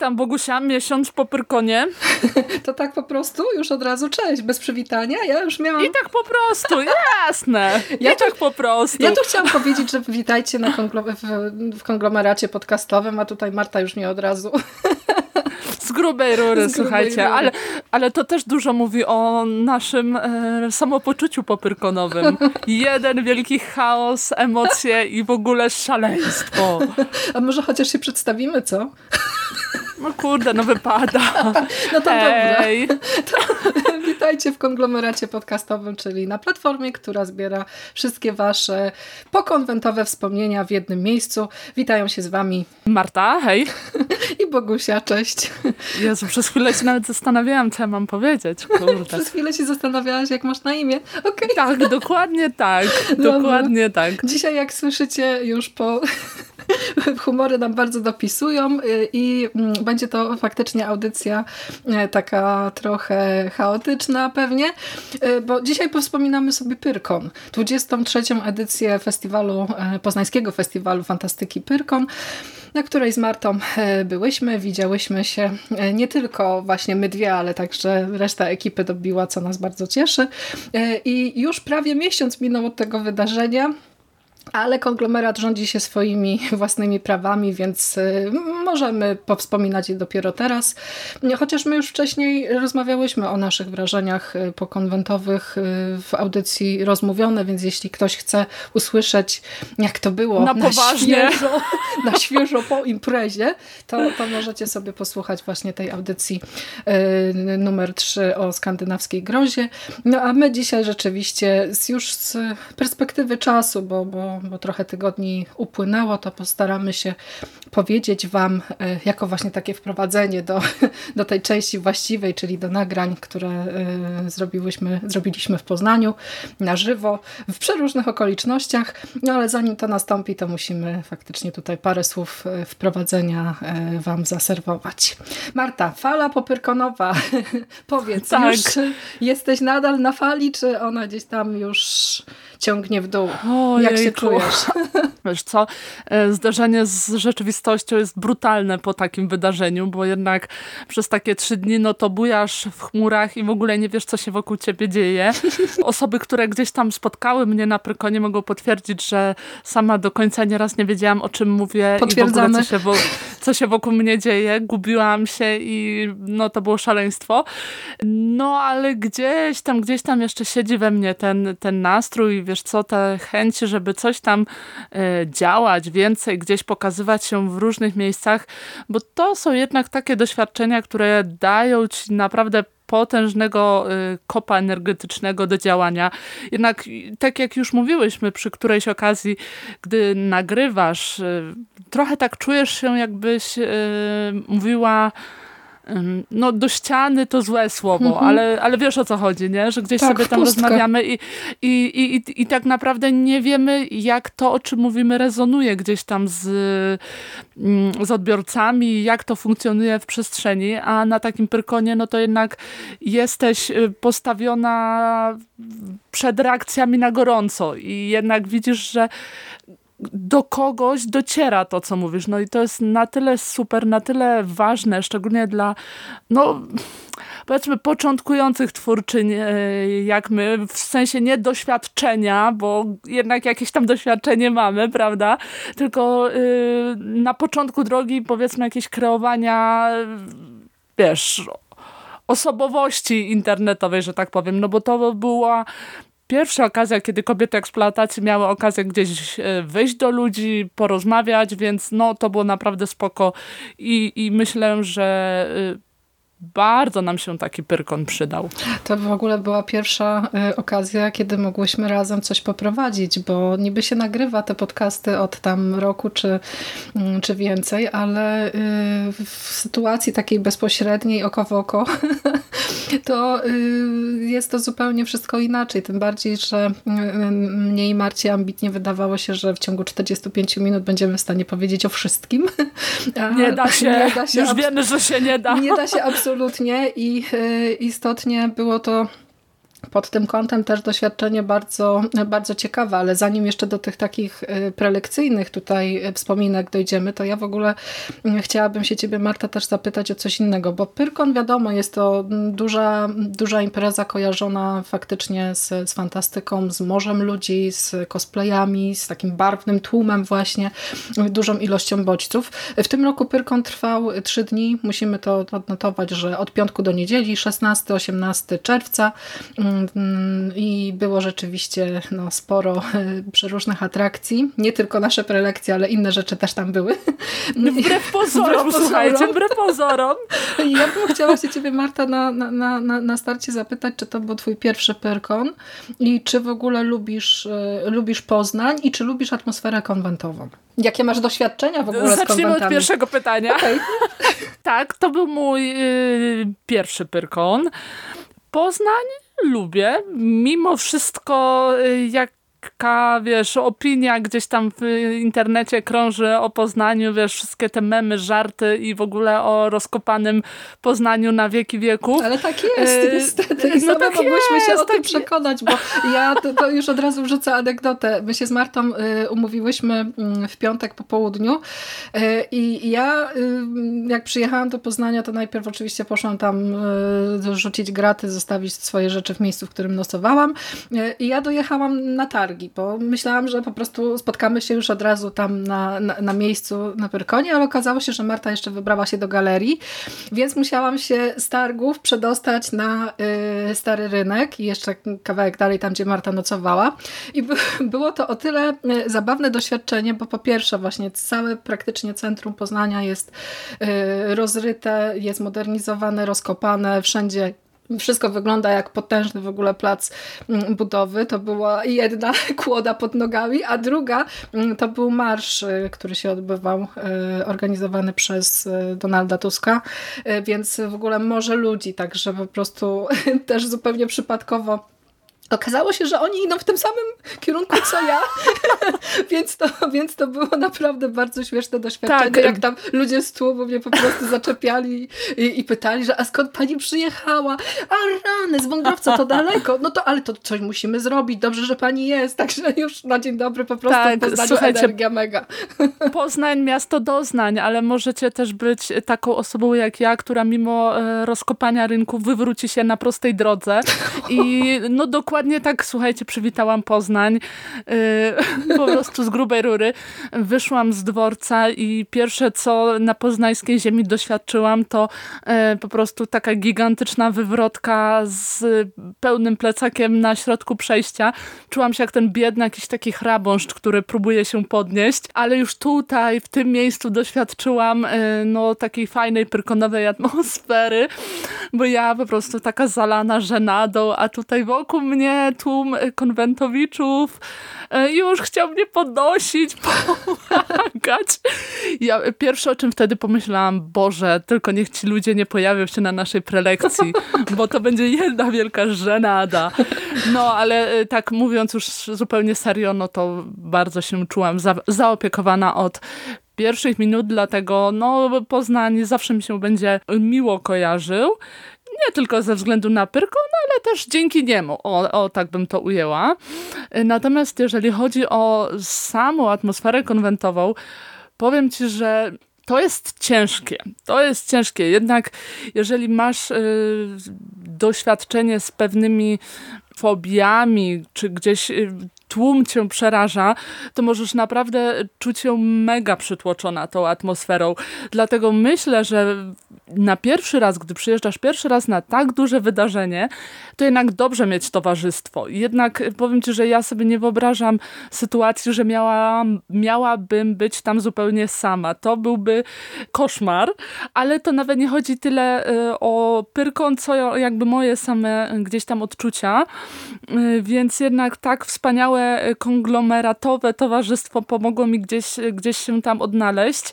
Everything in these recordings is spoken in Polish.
tam Bogusia, miesiąc po Pyrkonie? To tak po prostu? Już od razu cześć, bez przywitania? Ja już miałam... I tak po prostu, jasne. Ja I tak po prostu. Ja tu chciałam powiedzieć, że witajcie na konglom w, w konglomeracie podcastowym, a tutaj Marta już mnie od razu z grubej rury, z słuchajcie, grubej rury. Ale, ale to też dużo mówi o naszym e, samopoczuciu popyrkonowym. Jeden wielki chaos, emocje i w ogóle szaleństwo. A może chociaż się przedstawimy, co? No kurde, no wypada. No to Hej. dobra. To, witajcie w konglomeracie podcastowym, czyli na platformie, która zbiera wszystkie wasze pokonwentowe wspomnienia w jednym miejscu. Witają się z wami Marta, hej. I Bogusia, cześć. Jezu, przez chwilę się nawet zastanawiałam, co ja mam powiedzieć. Kurde. Przez chwilę się zastanawiałaś, jak masz na imię. Okay. Tak, dokładnie tak. Dokładnie tak. Dzisiaj, jak słyszycie już po humory nam bardzo dopisują y, i mm, będzie to faktycznie audycja e, taka trochę chaotyczna pewnie, e, bo dzisiaj powspominamy sobie Pyrkon, 23. edycję festiwalu, e, poznańskiego festiwalu fantastyki Pyrkon, na której z Martą byłyśmy, widziałyśmy się nie tylko właśnie my dwie, ale także reszta ekipy dobiła, co nas bardzo cieszy. I już prawie miesiąc minął od tego wydarzenia. Ale konglomerat rządzi się swoimi własnymi prawami, więc y, możemy powspominać je dopiero teraz. Chociaż my już wcześniej rozmawiałyśmy o naszych wrażeniach y, pokonwentowych y, w audycji rozmówione, więc jeśli ktoś chce usłyszeć, jak to było na, na świeżo, na świeżo po imprezie, to, to możecie sobie posłuchać właśnie tej audycji numer 3 o skandynawskiej grozie. No a my dzisiaj rzeczywiście już z perspektywy czasu, bo, bo bo, trochę tygodni upłynęło, to postaramy się powiedzieć Wam e, jako właśnie takie wprowadzenie do, do tej części właściwej, czyli do nagrań, które e, zrobiłyśmy, zrobiliśmy w Poznaniu na żywo, w przeróżnych okolicznościach. No ale zanim to nastąpi, to musimy faktycznie tutaj parę słów e, wprowadzenia Wam zaserwować. Marta, fala popyrkonowa. Powiedz, tak. już jesteś nadal na fali, czy ona gdzieś tam już ciągnie w dół. Ojejku. Jak się czujesz? Wiesz co, e, zderzenie z rzeczywistością jest brutalne po takim wydarzeniu, bo jednak przez takie trzy dni no to bujasz w chmurach i w ogóle nie wiesz, co się wokół ciebie dzieje. Osoby, które gdzieś tam spotkały mnie na Prykonie mogą potwierdzić, że sama do końca nieraz nie wiedziałam, o czym mówię i w ogóle co się, wo co się wokół mnie dzieje. Gubiłam się i no to było szaleństwo. No ale gdzieś tam, gdzieś tam jeszcze siedzi we mnie ten, ten nastrój, wiesz co, te chęci, żeby coś tam e, działać, więcej gdzieś pokazywać się w różnych miejscach, bo to są jednak takie doświadczenia, które dają ci naprawdę potężnego y, kopa energetycznego do działania. Jednak tak jak już mówiłyśmy przy którejś okazji, gdy nagrywasz, y, trochę tak czujesz się jakbyś y, mówiła no do ściany to złe słowo, mhm. ale, ale wiesz o co chodzi, nie? Że gdzieś tak, sobie tam rozmawiamy i, i, i, i, i tak naprawdę nie wiemy, jak to, o czym mówimy, rezonuje gdzieś tam z, mm, z odbiorcami, jak to funkcjonuje w przestrzeni, a na takim pyrkonie, no to jednak jesteś y, postawiona przed reakcjami na gorąco i jednak widzisz, że do kogoś dociera to, co mówisz. No i to jest na tyle super, na tyle ważne, szczególnie dla, no powiedzmy początkujących twórczyń e, jak my, w sensie nie doświadczenia, bo jednak jakieś tam doświadczenie mamy, prawda? Tylko y, na początku drogi powiedzmy jakieś kreowania, wiesz, osobowości internetowej, że tak powiem, no bo to była pierwsza okazja, kiedy kobiety eksploatacji miały okazję gdzieś e, wyjść do ludzi, porozmawiać, więc no to było naprawdę spoko. I, i myślę, że y, bardzo nam się taki pyrkon przydał. To w ogóle była pierwsza y, okazja, kiedy mogłyśmy razem coś poprowadzić, bo niby się nagrywa te podcasty od tam roku czy, y, czy więcej, ale y, w sytuacji takiej bezpośredniej, oko w oko, to y, jest to zupełnie wszystko inaczej. Tym bardziej, że y, mnie i Marcie ambitnie wydawało się, że w ciągu 45 minut będziemy w stanie powiedzieć o wszystkim. Nie da się. Nie da się Już wiemy, że się nie da. Nie da się absolutnie absolutnie i y, istotnie było to pod tym kątem też doświadczenie bardzo, bardzo ciekawe, ale zanim jeszcze do tych takich y, prelekcyjnych tutaj wspominek dojdziemy, to ja w ogóle mm, chciałabym się ciebie Marta też zapytać o coś innego, bo Pyrkon wiadomo jest to duża, duża impreza kojarzona faktycznie z, z fantastyką, z morzem ludzi, z cosplayami, z takim barwnym tłumem właśnie, dużą ilością bodźców. W tym roku Pyrkon trwał trzy dni, musimy to odnotować, że od piątku do niedzieli, 16-18 czerwca mm, i było rzeczywiście no, sporo przeróżnych atrakcji. Nie tylko nasze prelekcje, ale inne rzeczy też tam były. Wbrew pozorom, wbrew słuchajcie, wbrew pozorom. Ja bym chciała się ciebie, Marta, na, na, na, na starcie zapytać, czy to był twój pierwszy Pyrkon i czy w ogóle lubisz, e, lubisz Poznań i czy lubisz atmosferę konwentową? Jakie masz doświadczenia w ogóle Zacznijmy z konwentami? od pierwszego pytania. Okay. tak, to był mój y, pierwszy Pyrkon. Poznań lubię. Mimo wszystko, y, jak taka, wiesz, opinia gdzieś tam w internecie krąży o Poznaniu, wiesz, wszystkie te memy, żarty i w ogóle o rozkopanym Poznaniu na wieki wieków. Ale tak jest, e, niestety. I no tak mogłyśmy jest, się o tak tym przekonać, bo ja to, to, już od razu wrzucę anegdotę. My się z Martą y, umówiłyśmy mm, w piątek po południu y, i ja y, jak przyjechałam do Poznania, to najpierw oczywiście poszłam tam rzucić graty, zostawić swoje rzeczy w miejscu, w którym nosowałam i ja dojechałam na targ targi, bo myślałam, że po prostu spotkamy się już od razu tam na, na, na miejscu na Pyrkonie, ale okazało się, że Marta jeszcze wybrała się do galerii, więc musiałam się z targów przedostać na y, Stary Rynek i jeszcze kawałek dalej tam, gdzie Marta nocowała. I było to o tyle y, zabawne doświadczenie, bo po pierwsze właśnie całe praktycznie centrum Poznania jest y, rozryte, jest modernizowane, rozkopane, wszędzie wszystko wygląda jak potężny w ogóle plac mm, budowy. To była jedna kłoda pod nogami, a druga mm, to był marsz, y, który się odbywał, y, organizowany przez y, Donalda Tuska, więc w ogóle może ludzi, także po prostu też zupełnie przypadkowo Okazało się, że oni idą w tym samym kierunku co ja, więc, to, więc to było naprawdę bardzo śmieszne doświadczenie, tak. jak tam ludzie z tłumu mnie po prostu zaczepiali i, i, pytali, że a skąd pani przyjechała? A rany, z Wągrowca to daleko. No to, ale to coś musimy zrobić, dobrze, że pani jest, także już na dzień dobry po prostu tak, Poznaniu słuchajcie, energia mega. Poznań, miasto doznań, ale możecie też być taką osobą jak ja, która mimo e, rozkopania rynku wywróci się na prostej drodze i no dokładnie dokładnie tak, słuchajcie, przywitałam Poznań. Yy, po prostu z grubej rury. Wyszłam z dworca i pierwsze, co na poznańskiej ziemi doświadczyłam, to yy, po prostu taka gigantyczna wywrotka z pełnym plecakiem na środku przejścia. Czułam się jak ten biedny jakiś taki chrabąszcz, który próbuje się podnieść, ale już tutaj, w tym miejscu doświadczyłam yy, no, takiej fajnej, pyrkonowej atmosfery, bo ja po prostu taka zalana żenadą, a tutaj wokół mnie mnie tłum konwentowiczów e, już chciał mnie podnosić, pomagać. Ja pierwsze o czym wtedy pomyślałam, Boże, tylko niech ci ludzie nie pojawią się na naszej prelekcji, bo to będzie jedna wielka żenada. No, ale e, tak mówiąc już zupełnie serio, no to bardzo się czułam za, zaopiekowana od pierwszych minut, dlatego no, Poznań zawsze mi się będzie miło kojarzył nie tylko ze względu na Pyrkon, ale też dzięki niemu, o, o tak bym to ujęła. Natomiast jeżeli chodzi o samą atmosferę konwentową, powiem ci, że to jest ciężkie. To jest ciężkie. Jednak jeżeli masz y, doświadczenie z pewnymi fobiami, czy gdzieś y, tłum cię przeraża, to możesz naprawdę czuć się mega przytłoczona tą atmosferą. Dlatego myślę, że na pierwszy raz, gdy przyjeżdżasz pierwszy raz na tak duże wydarzenie, to jednak dobrze mieć towarzystwo. Jednak powiem ci, że ja sobie nie wyobrażam sytuacji, że miała, miałabym być tam zupełnie sama. To byłby koszmar, ale to nawet nie chodzi tyle y, o Pyrkon, co jakby moje same gdzieś tam odczucia. Y, więc jednak tak wspaniałe konglomeratowe towarzystwo pomogło mi gdzieś, gdzieś się tam odnaleźć.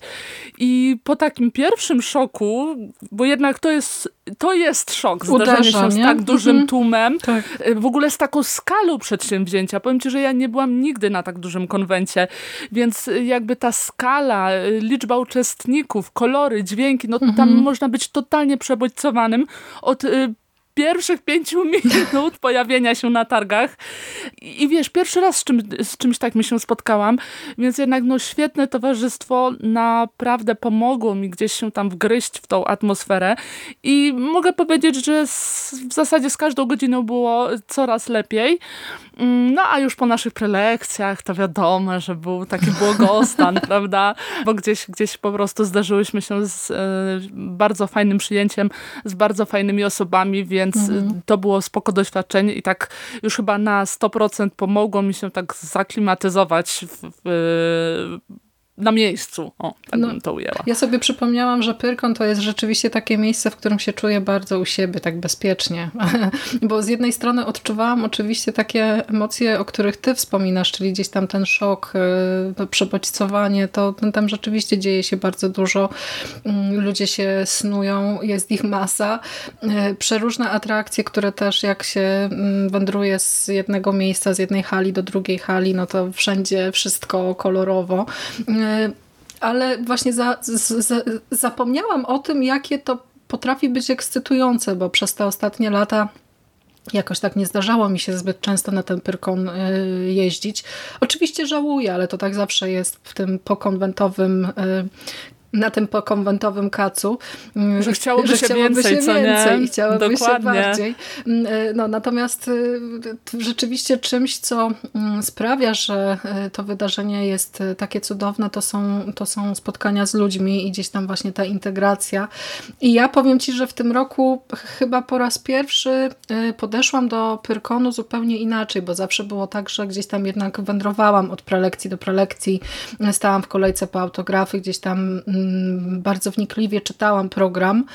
I po takim pierwszym szoku, bo jednak to jest, to jest szok, zdarzenie się z tak dużym mhm. tłumem, tak. w ogóle z taką skalą przedsięwzięcia. Powiem ci, że ja nie byłam nigdy na tak dużym konwencie, więc jakby ta skala, liczba uczestników, kolory, dźwięki, no mhm. tam można być totalnie przebodźcowanym od y, pierwszych pięciu minut pojawienia się na targach. I, i wiesz, pierwszy raz z, czym, z czymś tak mi się spotkałam, więc jednak no świetne towarzystwo naprawdę pomogło mi gdzieś się tam wgryźć w tą atmosferę i mogę powiedzieć, że z, w zasadzie z każdą godziną było coraz lepiej. Mm, no a już po naszych prelekcjach to wiadomo, że był taki błogostan, prawda? Bo gdzieś, gdzieś po prostu zdarzyłyśmy się z e, bardzo fajnym przyjęciem, z bardzo fajnymi osobami, więc mhm. to było spoko doświadczenie i tak już chyba na 100% pomogło mi się tak zaklimatyzować w, w na miejscu. O, tak no, bym to ujęła. Ja sobie przypomniałam, że Pyrkon to jest rzeczywiście takie miejsce, w którym się czuję bardzo u siebie, tak bezpiecznie. Bo z jednej strony odczuwałam oczywiście takie emocje, o których ty wspominasz, czyli gdzieś tam ten szok, y, to przebodźcowanie, to tam rzeczywiście dzieje się bardzo dużo. Mm, ludzie się snują, jest ich masa. Y, przeróżne atrakcje, które też jak się mm, wędruje z jednego miejsca, z jednej hali do drugiej hali, no to wszędzie wszystko kolorowo y, ale właśnie za, za, zapomniałam o tym, jakie to potrafi być ekscytujące, bo przez te ostatnie lata Jakoś tak nie zdarzało mi się zbyt często na ten Pyrkon y, jeździć. Oczywiście żałuję, ale to tak zawsze jest w tym pokonwentowym y, na tym pokonwentowym kacu. Mm, że chciałoby, że się, chciałoby więcej, się więcej i chciałoby Dokładnie. się bardziej. Mm, e, no, natomiast e, rzeczywiście czymś, co mm, sprawia, że e, to wydarzenie jest takie cudowne, to są, to są spotkania z ludźmi i gdzieś tam właśnie ta integracja. I ja powiem Ci, że w tym roku chyba po raz pierwszy podeszłam do Pyrkonu zupełnie inaczej, bo zawsze było tak, że gdzieś tam jednak wędrowałam od prelekcji do prelekcji, stałam w kolejce po autografy, gdzieś tam bardzo wnikliwie czytałam program,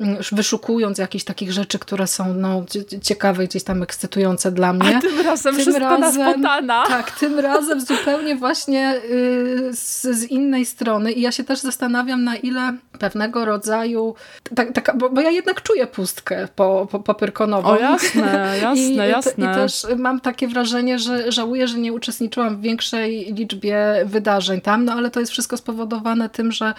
mm, wyszukując jakichś takich rzeczy, które są no, ciekawe, gdzieś tam ekscytujące dla mnie. A tym razem tym wszystko razem, Tak, tym razem zupełnie właśnie y, z, z, innej strony i ja się też zastanawiam, na ile pewnego rodzaju, tak, tak, bo, bo ja jednak czuję pustkę po, po, po. O jasne, jasne, I, jasne. I też mam takie wrażenie, że żałuję, że nie uczestniczyłam w większej liczbie wydarzeń tam, no ale to jest wszystko spowodowane tym, że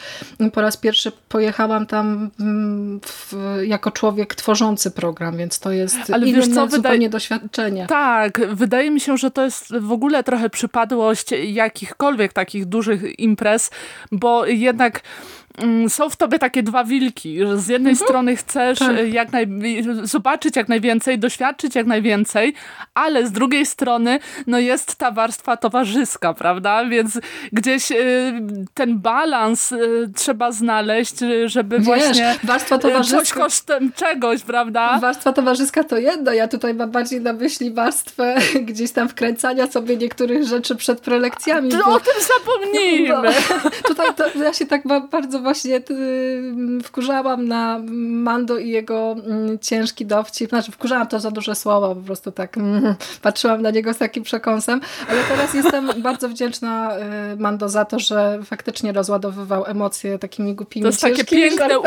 po raz pierwszy pojechałam tam mm, w, jako człowiek tworzący program, więc to jest Ale inne wiesz co, zupełnie wydaje... doświadczenie. Tak, wydaje mi się, że to jest w ogóle trochę przypadłość jakichkolwiek takich dużych imprez, bo jednak są w tobie takie dwa wilki, że z jednej mhm. strony chcesz tak. E, jak naj, zobaczyć jak najwięcej, doświadczyć jak najwięcej, ale z drugiej strony no jest ta warstwa towarzyska, prawda? Więc gdzieś y, ten balans y, trzeba znaleźć, żeby Wiesz, właśnie warstwa towarzyska, coś kosztem czegoś, prawda? Warstwa towarzyska to jedno, ja tutaj mam bardziej na myśli warstwę gdzieś tam wkręcania sobie niektórych rzeczy przed prelekcjami. Bo, o tym zapomnijmy. Bo, tutaj to, ja się tak bardzo właśnie y, wkurzałam na Mando i jego mm, ciężki dowcip. Znaczy wkurzałam to za duże słowa, po prostu tak mm, patrzyłam na niego z takim przekąsem, ale teraz jestem bardzo wdzięczna y, Mando za to, że faktycznie rozładowywał emocje takimi głupimi, To jest takie piękne, u,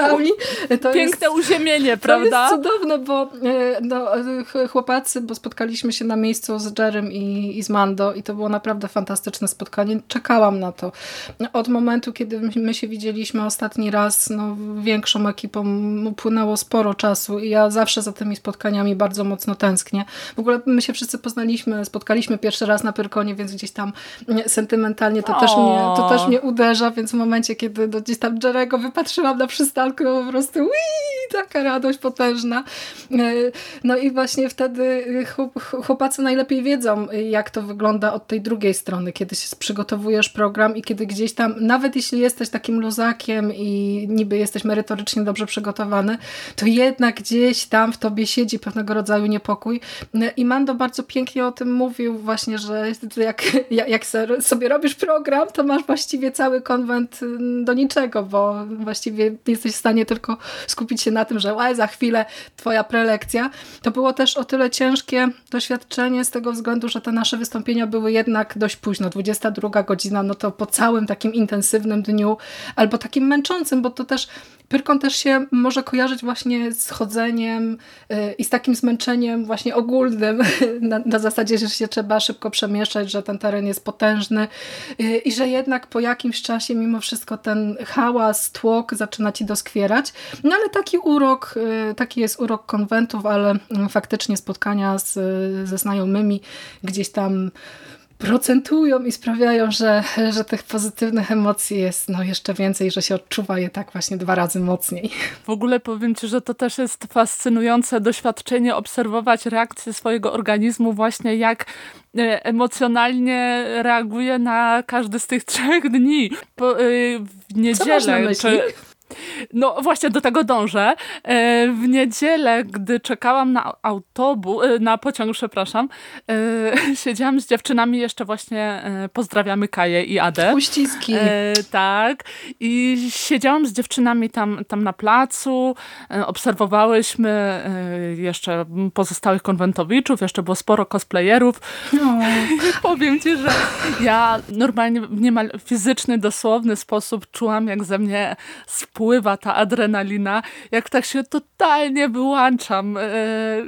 to piękne jest, uziemienie, prawda? To jest cudowne, bo y, no, chłopacy, bo spotkaliśmy się na miejscu z Jerem i, i z Mando i to było naprawdę fantastyczne spotkanie. Czekałam na to. Od momentu, kiedy my się widzieliśmy ostatni raz no, większą ekipą upłynęło sporo czasu i ja zawsze za tymi spotkaniami bardzo mocno tęsknię. W ogóle my się wszyscy poznaliśmy, spotkaliśmy pierwszy raz na Pyrkonie, więc gdzieś tam sentymentalnie to, też mnie, to też mnie uderza, więc w momencie, kiedy do gdzieś tam Jerego wypatrzyłam na przystanku, po prostu wii, taka radość potężna. E, no i właśnie wtedy chłopacy najlepiej wiedzą, jak to wygląda od tej drugiej strony, kiedy się przygotowujesz program i kiedy gdzieś tam, nawet jeśli jesteś takim luzakiem, i niby jesteś merytorycznie dobrze przygotowany, to jednak gdzieś tam w tobie siedzi pewnego rodzaju niepokój. I Mando bardzo pięknie o tym mówił właśnie, że jak, jak sobie robisz program, to masz właściwie cały konwent do niczego, bo właściwie jesteś w stanie tylko skupić się na tym, że łaj, za chwilę twoja prelekcja. To było też o tyle ciężkie doświadczenie z tego względu, że te nasze wystąpienia były jednak dość późno, 22 godzina, no to po całym takim intensywnym dniu, albo takim męczącym, bo to też Pyrkon też się może kojarzyć właśnie z chodzeniem y, i z takim zmęczeniem właśnie ogólnym, na, na, zasadzie, że się trzeba szybko przemieszczać, że ten teren jest potężny y, i że jednak po jakimś czasie mimo wszystko ten hałas, tłok zaczyna ci doskwierać. No ale taki urok, y, taki jest urok konwentów, ale faktycznie spotkania z, ze znajomymi gdzieś tam procentują i sprawiają, że, że tych pozytywnych emocji jest no, jeszcze więcej, że się odczuwa je tak właśnie dwa razy mocniej. W ogóle powiem Ci, że to też jest fascynujące doświadczenie obserwować reakcję swojego organizmu właśnie jak e, emocjonalnie reaguje na każdy z tych trzech dni. Po, yy, w niedzielę, czy, no właśnie do tego dążę. E, w niedzielę, gdy czekałam na autobus, e, na pociąg, przepraszam, e, siedziałam z dziewczynami jeszcze właśnie, pozdrawiamy Kaję i Adę. Uściski. Tak. I siedziałam z dziewczynami tam, tam na placu, obserwowałyśmy jeszcze pozostałych konwentowiczów, jeszcze było sporo cosplayerów. No. Powiem ci, że ja normalnie w niemal fizyczny, dosłowny sposób czułam, jak ze mnie spływa ta adrenalina, jak tak się totalnie wyłączam. E,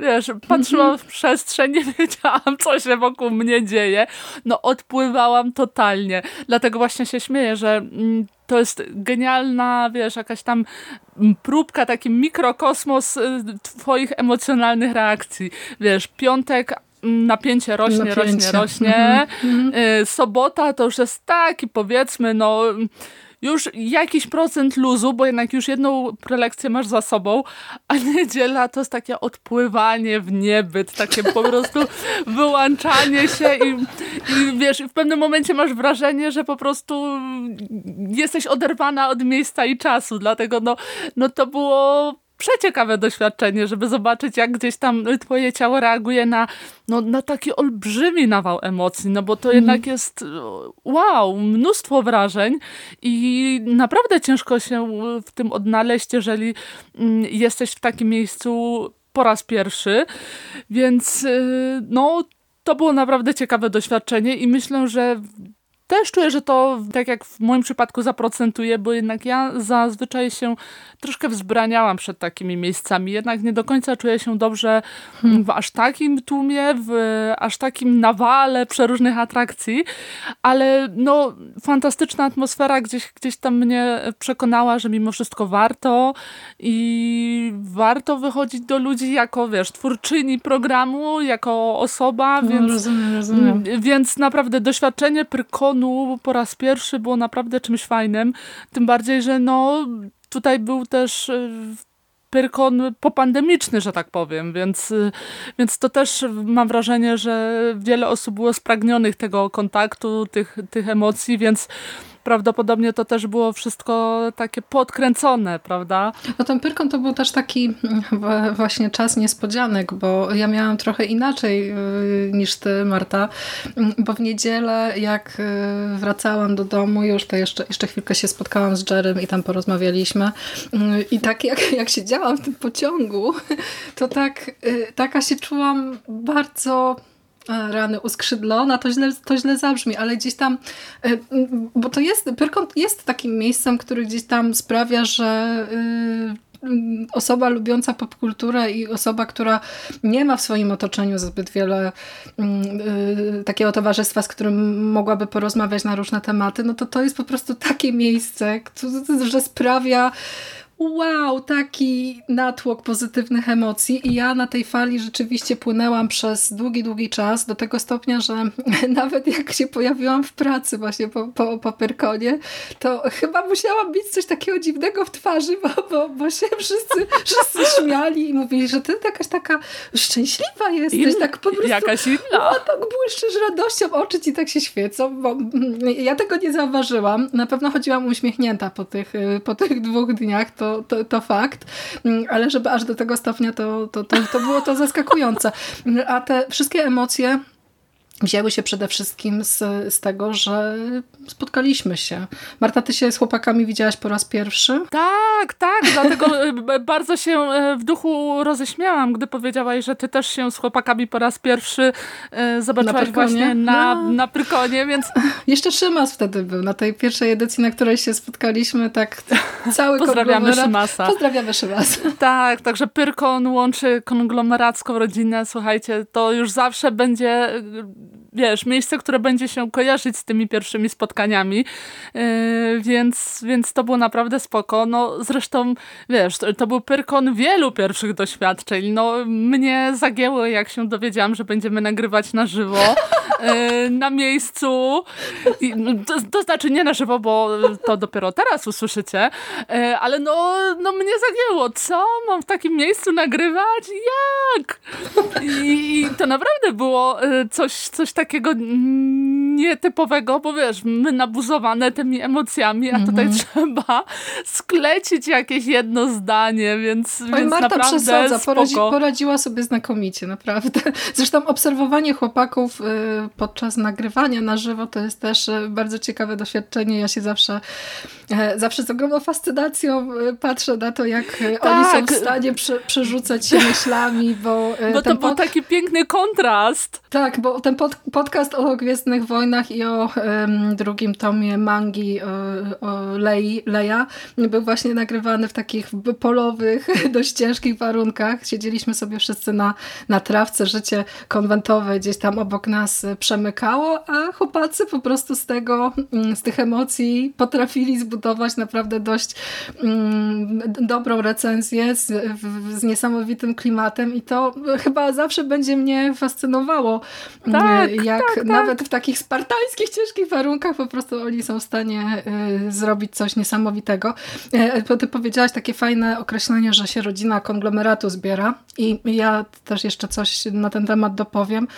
wiesz, patrzyłam w przestrzeń, nie wiedziałam, co się wokół mnie dzieje. No odpływałam totalnie. Dlatego właśnie się śmieję, że mm, to jest genialna, wiesz, jakaś tam próbka, taki mikrokosmos y, twoich emocjonalnych reakcji. Wiesz, piątek mm, napięcie rośnie, napięcie. rośnie, rośnie. Mm -hmm. Sobota to już jest taki, powiedzmy, no już jakiś procent luzu, bo jednak już jedną prelekcję masz za sobą, a niedziela to jest takie odpływanie w niebyt, takie po prostu wyłączanie się i, i wiesz, w pewnym momencie masz wrażenie, że po prostu jesteś oderwana od miejsca i czasu, dlatego no, no to było przeciekawe doświadczenie, żeby zobaczyć, jak gdzieś tam twoje ciało reaguje na, no, na taki olbrzymi nawał emocji, no bo to mm. jednak jest wow, mnóstwo wrażeń i naprawdę ciężko się w tym odnaleźć, jeżeli mm, jesteś w takim miejscu po raz pierwszy, więc y, no to było naprawdę ciekawe doświadczenie i myślę, że też czuję, że to tak jak w moim przypadku zaprocentuje, bo jednak ja zazwyczaj się troszkę wzbraniałam przed takimi miejscami. Jednak nie do końca czuję się dobrze hmm. w aż takim tłumie, w aż takim nawale przeróżnych atrakcji, ale no fantastyczna atmosfera gdzieś, gdzieś tam mnie przekonała, że mimo wszystko warto i warto wychodzić do ludzi jako, wiesz, twórczyni programu, jako osoba, no, więc, rozumiem, rozumiem. więc naprawdę doświadczenie Pyrkonu po raz pierwszy było naprawdę czymś fajnym. Tym bardziej, że no tutaj był też y, pyrkon popandemiczny, że tak powiem, więc, y, więc to też mam wrażenie, że wiele osób było spragnionych tego kontaktu, tych, tych emocji, więc prawdopodobnie to też było wszystko takie podkręcone, prawda? No ten Pyrkon to był też taki mm, właśnie czas niespodzianek, bo ja miałam trochę inaczej y, niż ty, Marta, mm, bo w niedzielę jak y, wracałam do domu, już to jeszcze, jeszcze chwilkę się spotkałam z Jerem i tam porozmawialiśmy y, i tak jak, jak siedziałam w tym pociągu, to tak, taka się czułam bardzo rany uskrzydlona, to źle, to źle zabrzmi, ale gdzieś tam, e, bo to jest, Pyrkont jest takim miejscem, który gdzieś tam sprawia, że y, osoba lubiąca popkulturę i osoba, która nie ma w swoim otoczeniu zbyt wiele y, takiego towarzystwa, z którym mogłaby porozmawiać na różne tematy, no to to jest po prostu takie miejsce, że sprawia wow, taki natłok pozytywnych emocji i ja na tej fali rzeczywiście płynęłam przez długi, długi czas do tego stopnia, że nawet jak się pojawiłam w pracy właśnie po, po, po Pyrkonie, to chyba musiałam mieć coś takiego dziwnego w twarzy, bo, bo, bo się wszyscy, wszyscy śmiali i mówili, że ty jakaś taka szczęśliwa jesteś, In, tak po prostu jakaś inna. O, tak błyszczysz radością, oczy ci tak się świecą, bo mm, ja tego nie zauważyłam. Na pewno chodziłam uśmiechnięta po tych, po tych dwóch dniach, to to, to, fakt, mm, ale żeby aż do tego stopnia to, to, to, to było to zaskakujące. A te wszystkie emocje wzięły się przede wszystkim z, z tego, że spotkaliśmy się. Marta, ty się z chłopakami widziałaś po raz pierwszy? Tak, tak, dlatego e, bardzo się e, w duchu roześmiałam, gdy powiedziałaś, że ty też się z chłopakami po raz pierwszy e, zobaczyłaś na właśnie na, no. na Prykonie, więc... Jeszcze Szymas wtedy był, na tej pierwszej edycji, na której się spotkaliśmy, tak cały Pozdrawiamy Szymasa. Pozdrawiamy Szymasa. Tak, także Pyrkon łączy konglomeracką rodzinę, słuchajcie, to już zawsze będzie wiesz, miejsce, które będzie się kojarzyć z tymi pierwszymi spotkaniami, yy, więc, więc to było naprawdę spoko. No zresztą, wiesz, to, to, był pyrkon wielu pierwszych doświadczeń. No mnie zagięło, jak się dowiedziałam, że będziemy nagrywać na żywo, yy, na miejscu. I, no, to, to, znaczy nie na żywo, bo to dopiero teraz usłyszycie, yy, ale no, no mnie zagięło. Co? Mam w takim miejscu nagrywać? Jak? I, i to naprawdę było coś, coś takiego nietypowego, bo wiesz, my nabuzowane tymi emocjami, a tutaj mm -hmm. trzeba sklecić jakieś jedno zdanie, więc, Oj, więc Marta naprawdę przesadza, poradzi, poradziła sobie znakomicie, naprawdę. Zresztą obserwowanie chłopaków y, podczas nagrywania na żywo to jest też y, bardzo ciekawe doświadczenie. Ja się zawsze, e, zawsze z ogromną fascynacją y, patrzę na to, jak tak. oni są w stanie przy, przerzucać się myślami, bo... Bo to był taki piękny kontrast. Tak, bo ten pod, podcast o Gwiezdnych Wojnach i o drugim tomie mangi o, o Lei, Leia był właśnie nagrywany w takich polowych, dość ciężkich warunkach. Siedzieliśmy sobie wszyscy na, na trawce, życie konwentowe gdzieś tam obok nas przemykało, a chłopacy po prostu z tego, mm, z tych emocji potrafili zbudować naprawdę dość um, dobrą recenzję z, z niesamowitym klimatem i to chyba zawsze będzie mnie fascynowało, tak, jak tak, tak. nawet w takich spartańskich, ciężkich warunkach po prostu oni są w stanie y, zrobić coś niesamowitego. Y, ty powiedziałaś takie fajne określenie, że się rodzina konglomeratu zbiera i ja też jeszcze coś na ten temat dopowiem,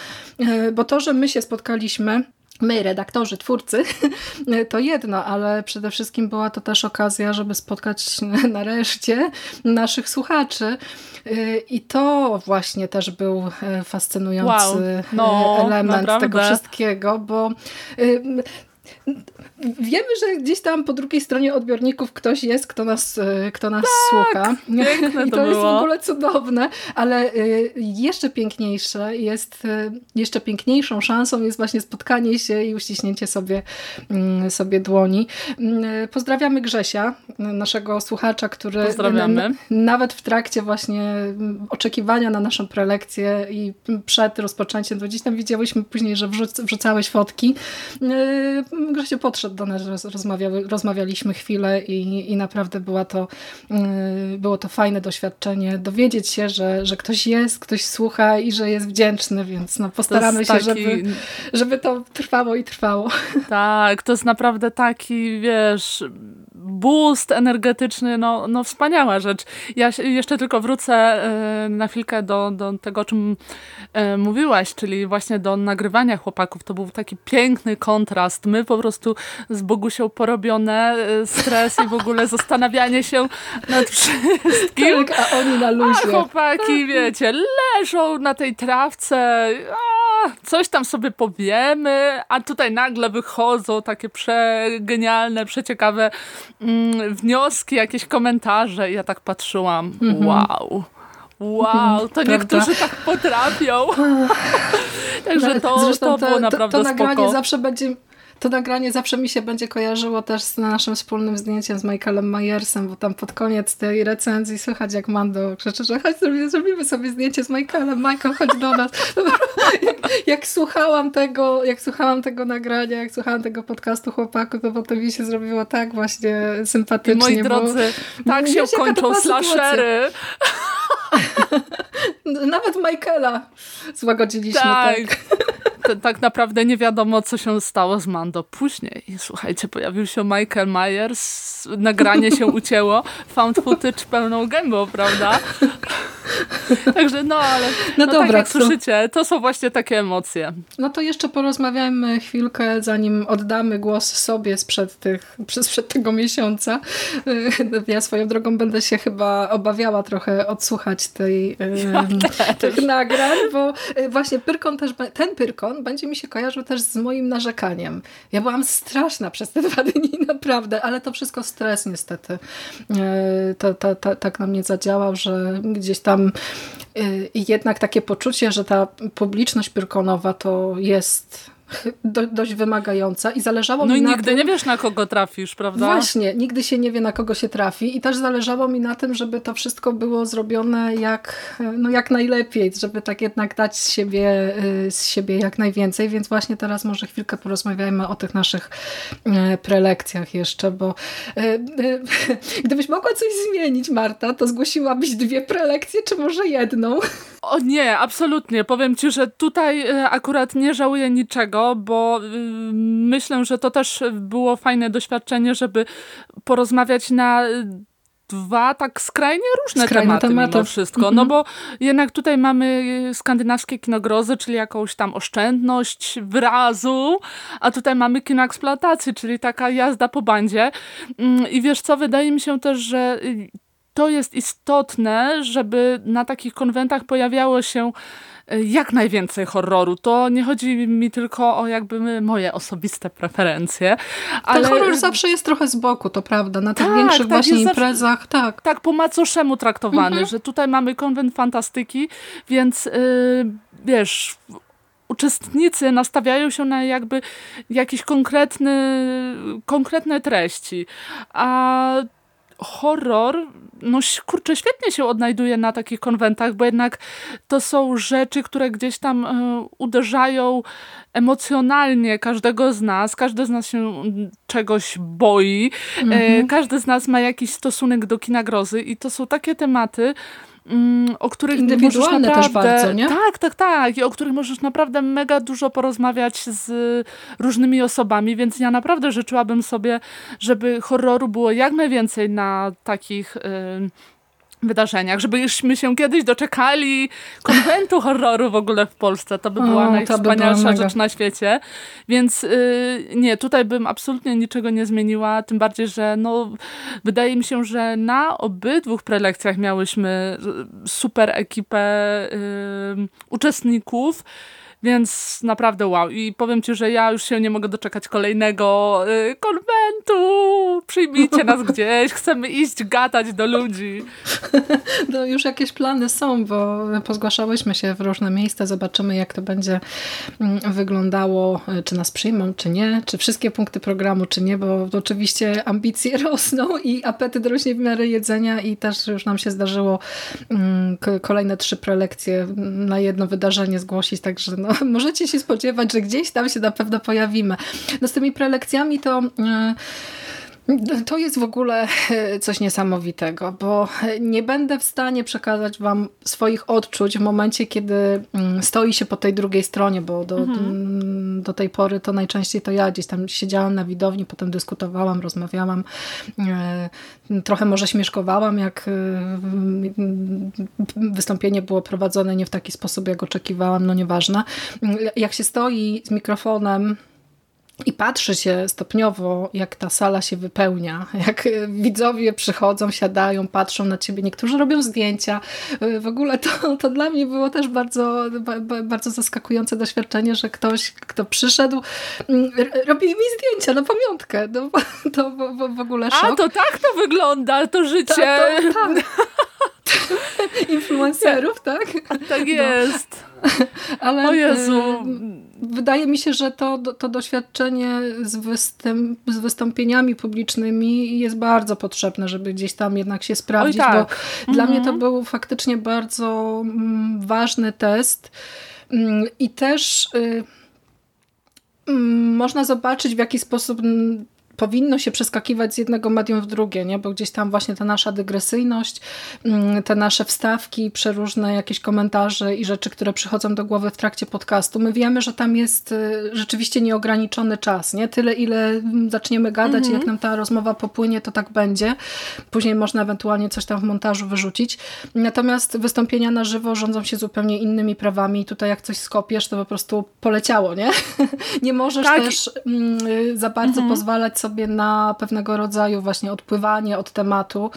y, bo to, że my się spotkaliśmy my, redaktorzy, twórcy, to jedno, ale przede wszystkim była to też okazja, żeby spotkać nareszcie naszych słuchaczy. I to właśnie też był fascynujący wow. no, element naprawdę. tego wszystkiego, bo Wiemy, że gdzieś tam po drugiej stronie odbiorników ktoś jest, kto nas, e, kto nas tak, słucha. Piękne I to, to jest w ogóle cudowne, ale e, jeszcze piękniejsze jest, e, jeszcze piękniejszą szansą jest właśnie spotkanie się i uściśnięcie sobie, mm, sobie dłoni. Mm, pozdrawiamy Grzesia, naszego słuchacza, który Pozdrawiamy. nawet w trakcie właśnie mm, oczekiwania na naszą prelekcję i przed rozpoczęciem, bo gdzieś tam widziałyśmy później, że wrzucałeś fotki. Grzesiu podszedł do nas, rozmawiały, rozmawialiśmy chwilę i, i naprawdę była to, y, było to fajne doświadczenie. Dowiedzieć się, że, że ktoś jest, ktoś słucha i że jest wdzięczny, więc no, postaramy się, taki... żeby, żeby to trwało i trwało. Tak, to jest naprawdę taki, wiesz, boost energetyczny, no, no wspaniała rzecz. Ja jeszcze tylko wrócę y, na chwilkę do, do tego, o czym y, mówiłaś, czyli właśnie do nagrywania chłopaków. To był taki piękny kontrast. My po prostu z Bogusią porobione, y, stres i w ogóle zastanawianie się nad wszystkim. Tak, a oni na luzie. A chłopaki, wiecie, leżą na tej trawce, a, coś tam sobie powiemy, a tutaj nagle wychodzą takie przegenialne, przeciekawe mm, wnioski, jakieś komentarze i ja tak patrzyłam, mhm. wow. Wow, to niektórzy tak potrafią. Także to, Zresztą to, było naprawdę to, to nagranie spoko. zawsze będzie to nagranie zawsze mi się będzie kojarzyło też z naszym wspólnym zdjęciem z Michaelem Mayersem, bo tam pod koniec tej recenzji słychać jak Mando krzyczy, że chodź zrobimy, zrobimy sobie zdjęcie z Michaelem, Michael chodź do nas. jak, jak, słuchałam tego, jak słuchałam tego nagrania, jak słuchałam tego podcastu chłopaku, to potem mi się zrobiło tak właśnie sympatycznie. I moi drodzy, bo, tak się kończą slashery. Nawet Michaela złagodziliśmy. Tak. tak. Tak naprawdę nie wiadomo, co się stało z Mando później. Słuchajcie, pojawił się Michael Myers, nagranie się ucięło, found footage pełną gębą, prawda? Także no, ale no, no dobra, tak jak to... słyszycie, to są właśnie takie emocje. No to jeszcze porozmawiajmy chwilkę, zanim oddamy głos sobie sprzed, tych, sprzed tego miesiąca. Ja swoją drogą będę się chyba obawiała trochę odsłuchać tej, ja tych nagrań, bo właśnie Pyrkon też, ten Pyrkon będzie mi się kojarzył też z moim narzekaniem. Ja byłam straszna przez te dwa dni, naprawdę, ale to wszystko stres niestety. To, to, to, tak na mnie zadziałał, że gdzieś tam y, jednak takie poczucie, że ta publiczność pyrkonowa to jest do, dość wymagająca i zależało no mi i na nigdy tym... nie wiesz, na kogo trafisz, prawda? Właśnie, nigdy się nie wie, na kogo się trafi i też zależało mi na tym, żeby to wszystko było zrobione jak, no jak najlepiej, żeby tak jednak dać z siebie, y, z siebie jak najwięcej, więc właśnie teraz może chwilkę porozmawiajmy o tych naszych y, prelekcjach jeszcze, bo y, gdybyś mogła coś zmienić, Marta, to zgłosiłabyś dwie prelekcje, czy może jedną? O nie, absolutnie. Powiem ci, że tutaj akurat nie żałuję niczego, bo y, myślę, że to też było fajne doświadczenie, żeby porozmawiać na dwa tak skrajnie różne Skrajne tematy, tematy mimo wszystko. Mm -hmm. No bo jednak tutaj mamy skandynawskie kinogrozy, czyli jakąś tam oszczędność wyrazu, a tutaj mamy kino eksploatacji, czyli taka jazda po bandzie. Mm, I wiesz co, wydaje mi się też, że to jest istotne, żeby na takich konwentach pojawiało się jak najwięcej horroru. To nie chodzi mi tylko o jakby moje osobiste preferencje. Ale... Ten horror zawsze jest trochę z boku, to prawda. Na tych tak, większych tak, właśnie imprezach, zawsze, tak. Tak, po macoszemu traktowany, mhm. że tutaj mamy konwent fantastyki, więc yy, wiesz uczestnicy nastawiają się na jakby jakieś konkretne, konkretne treści. A horror, no kurczę, świetnie się odnajduje na takich konwentach, bo jednak to są rzeczy, które gdzieś tam y, uderzają emocjonalnie każdego z nas. Każdy z nas się czegoś boi. Y, każdy z nas ma jakiś stosunek do kina grozy i to są takie tematy, o których Indywidualne naprawdę, też bardzo, nie? Tak, tak, tak. I o których możesz naprawdę mega dużo porozmawiać z różnymi osobami, więc ja naprawdę życzyłabym sobie, żeby horroru było jak najwięcej na takich... Yy, wydarzeniach, żebyśmy się kiedyś doczekali konwentu horroru w ogóle w Polsce. To by była o, najwspanialsza by rzecz na świecie. Więc yy, nie, tutaj bym absolutnie niczego nie zmieniła, tym bardziej, że no, wydaje mi się, że na obydwu prelekcjach miałyśmy super ekipę yy, uczestników, więc naprawdę wow. I powiem ci, że ja już się nie mogę doczekać kolejnego y, konwentu. Przyjmijcie nas gdzieś. Chcemy iść gadać do ludzi. No już jakieś plany są, bo pozgłaszałyśmy się w różne miejsca. Zobaczymy, jak to będzie mm, wyglądało. Czy nas przyjmą, czy nie. Czy wszystkie punkty programu, czy nie, bo oczywiście ambicje rosną i apetyt rośnie w miarę jedzenia i też już nam się zdarzyło mm, kolejne trzy prelekcje na jedno wydarzenie zgłosić, także no, możecie się spodziewać, że gdzieś tam się na pewno pojawimy. No z tymi prelekcjami to... Yy, to jest w ogóle e, coś niesamowitego, bo nie będę w stanie przekazać wam swoich odczuć w momencie, kiedy mm, stoi się po tej drugiej stronie, bo do, mhm. Mm, do tej pory to najczęściej to ja gdzieś tam siedziałam na widowni, potem dyskutowałam, rozmawiałam, e, trochę może śmieszkowałam, jak e, wystąpienie było prowadzone nie w taki sposób, jak oczekiwałam, no nieważne. Jak się stoi z mikrofonem i patrzy się stopniowo, jak ta sala się wypełnia, jak widzowie przychodzą, siadają, patrzą na ciebie, niektórzy robią zdjęcia. W ogóle to, to dla mnie było też bardzo, bardzo zaskakujące doświadczenie, że ktoś, kto przyszedł, mm, robi mi zdjęcia na pamiątkę. No, to w, ogóle szok. A, to tak to wygląda, to życie. Ta, to, tak. Influencerów, tak? Tak no. jest. No. Ale o Jezu. Wydaje mi się, że to, to doświadczenie z, występ, z wystąpieniami publicznymi jest bardzo potrzebne, żeby gdzieś tam jednak się sprawdzić, tak. bo mhm. dla mnie to był faktycznie bardzo mm, ważny test mm, i też y, mm, można zobaczyć w jaki sposób powinno się przeskakiwać z jednego medium w drugie, nie? bo gdzieś tam właśnie ta nasza dygresyjność, mm, te nasze wstawki, przeróżne jakieś komentarze i rzeczy, które przychodzą do głowy w trakcie podcastu, my wiemy, że tam jest y, rzeczywiście nieograniczony czas, nie? Tyle, ile mm, zaczniemy gadać mhm. i jak nam ta rozmowa popłynie, to tak będzie. Później można ewentualnie coś tam w montażu wyrzucić. Natomiast wystąpienia na żywo rządzą się zupełnie innymi prawami. Tutaj jak coś skopiesz, to po prostu poleciało, nie? nie możesz tak. też mm, za bardzo mhm. pozwalać sobie na pewnego rodzaju właśnie odpływanie od tematu,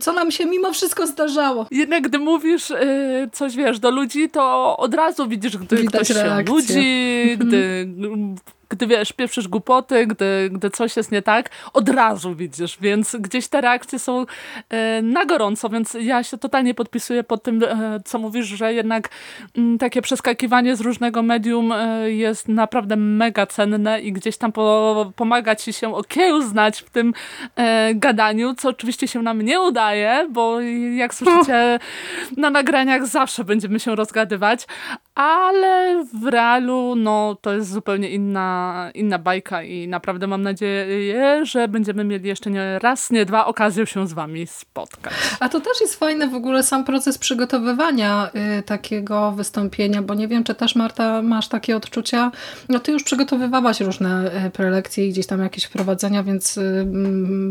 co nam się mimo wszystko zdarzało. Jednak gdy mówisz yy, coś, wiesz, do ludzi, to od razu widzisz, gdy Widać ktoś reakcję. się nudzi, gdy mhm gdy wiesz, pieprzysz głupoty, gdy, gdy coś jest nie tak, od razu widzisz, więc gdzieś te reakcje są e, na gorąco, więc ja się totalnie podpisuję pod tym, e, co mówisz, że jednak mm, takie przeskakiwanie z różnego medium e, jest naprawdę mega cenne i gdzieś tam po, pomaga ci się okiełznać w tym gadaniu, co oczywiście się nam nie udaje, bo jak słyszycie na nagraniach zawsze będziemy się rozgadywać, ale w realu no, to jest zupełnie inna, inna bajka i naprawdę mam nadzieję, że będziemy mieli jeszcze nie raz, nie dwa okazję się z wami spotkać. A to też jest fajny w ogóle sam proces przygotowywania y, takiego wystąpienia, bo nie wiem, czy też Marta masz takie odczucia, no ty już przygotowywałaś różne y, prelekcje i gdzieś tam jakieś wprowadzenia, więc y,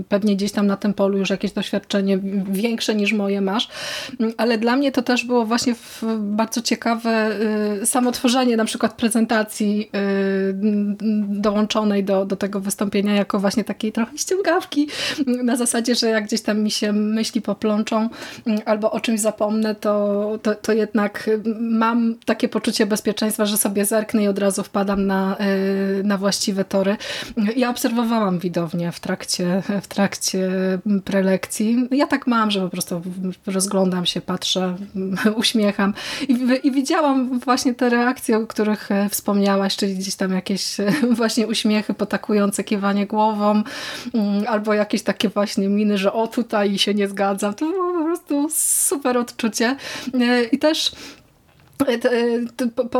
pewnie gdzieś tam na tym polu już jakieś doświadczenie większe niż moje masz, ale dla mnie to też było właśnie bardzo ciekawe Y, samo tworzenie na przykład prezentacji y, dołączonej do, do tego wystąpienia jako właśnie takiej trochę ściągawki na zasadzie, że jak gdzieś tam mi się myśli poplączą y, albo o czymś zapomnę, to, to, to jednak mam takie poczucie bezpieczeństwa, że sobie zerknę i od razu wpadam na, na właściwe tory. Ja obserwowałam widownię w trakcie, w trakcie prelekcji. Ja tak mam, że po prostu rozglądam się, patrzę, uśmiecham i, i widziałam właśnie te reakcje, o których e, wspomniałaś, czyli gdzieś tam jakieś e, właśnie uśmiechy potakujące, kiwanie głową, mm, albo jakieś takie właśnie miny, że o tutaj się nie zgadzam. To było po prostu super odczucie. E, I też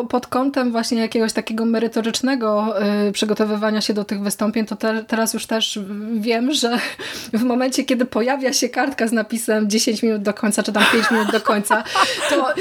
pod kątem właśnie jakiegoś takiego merytorycznego przygotowywania się do tych wystąpień, to te, teraz już też wiem, że w momencie, kiedy pojawia się kartka z napisem 10 minut do końca, czy tam 5 minut do końca, to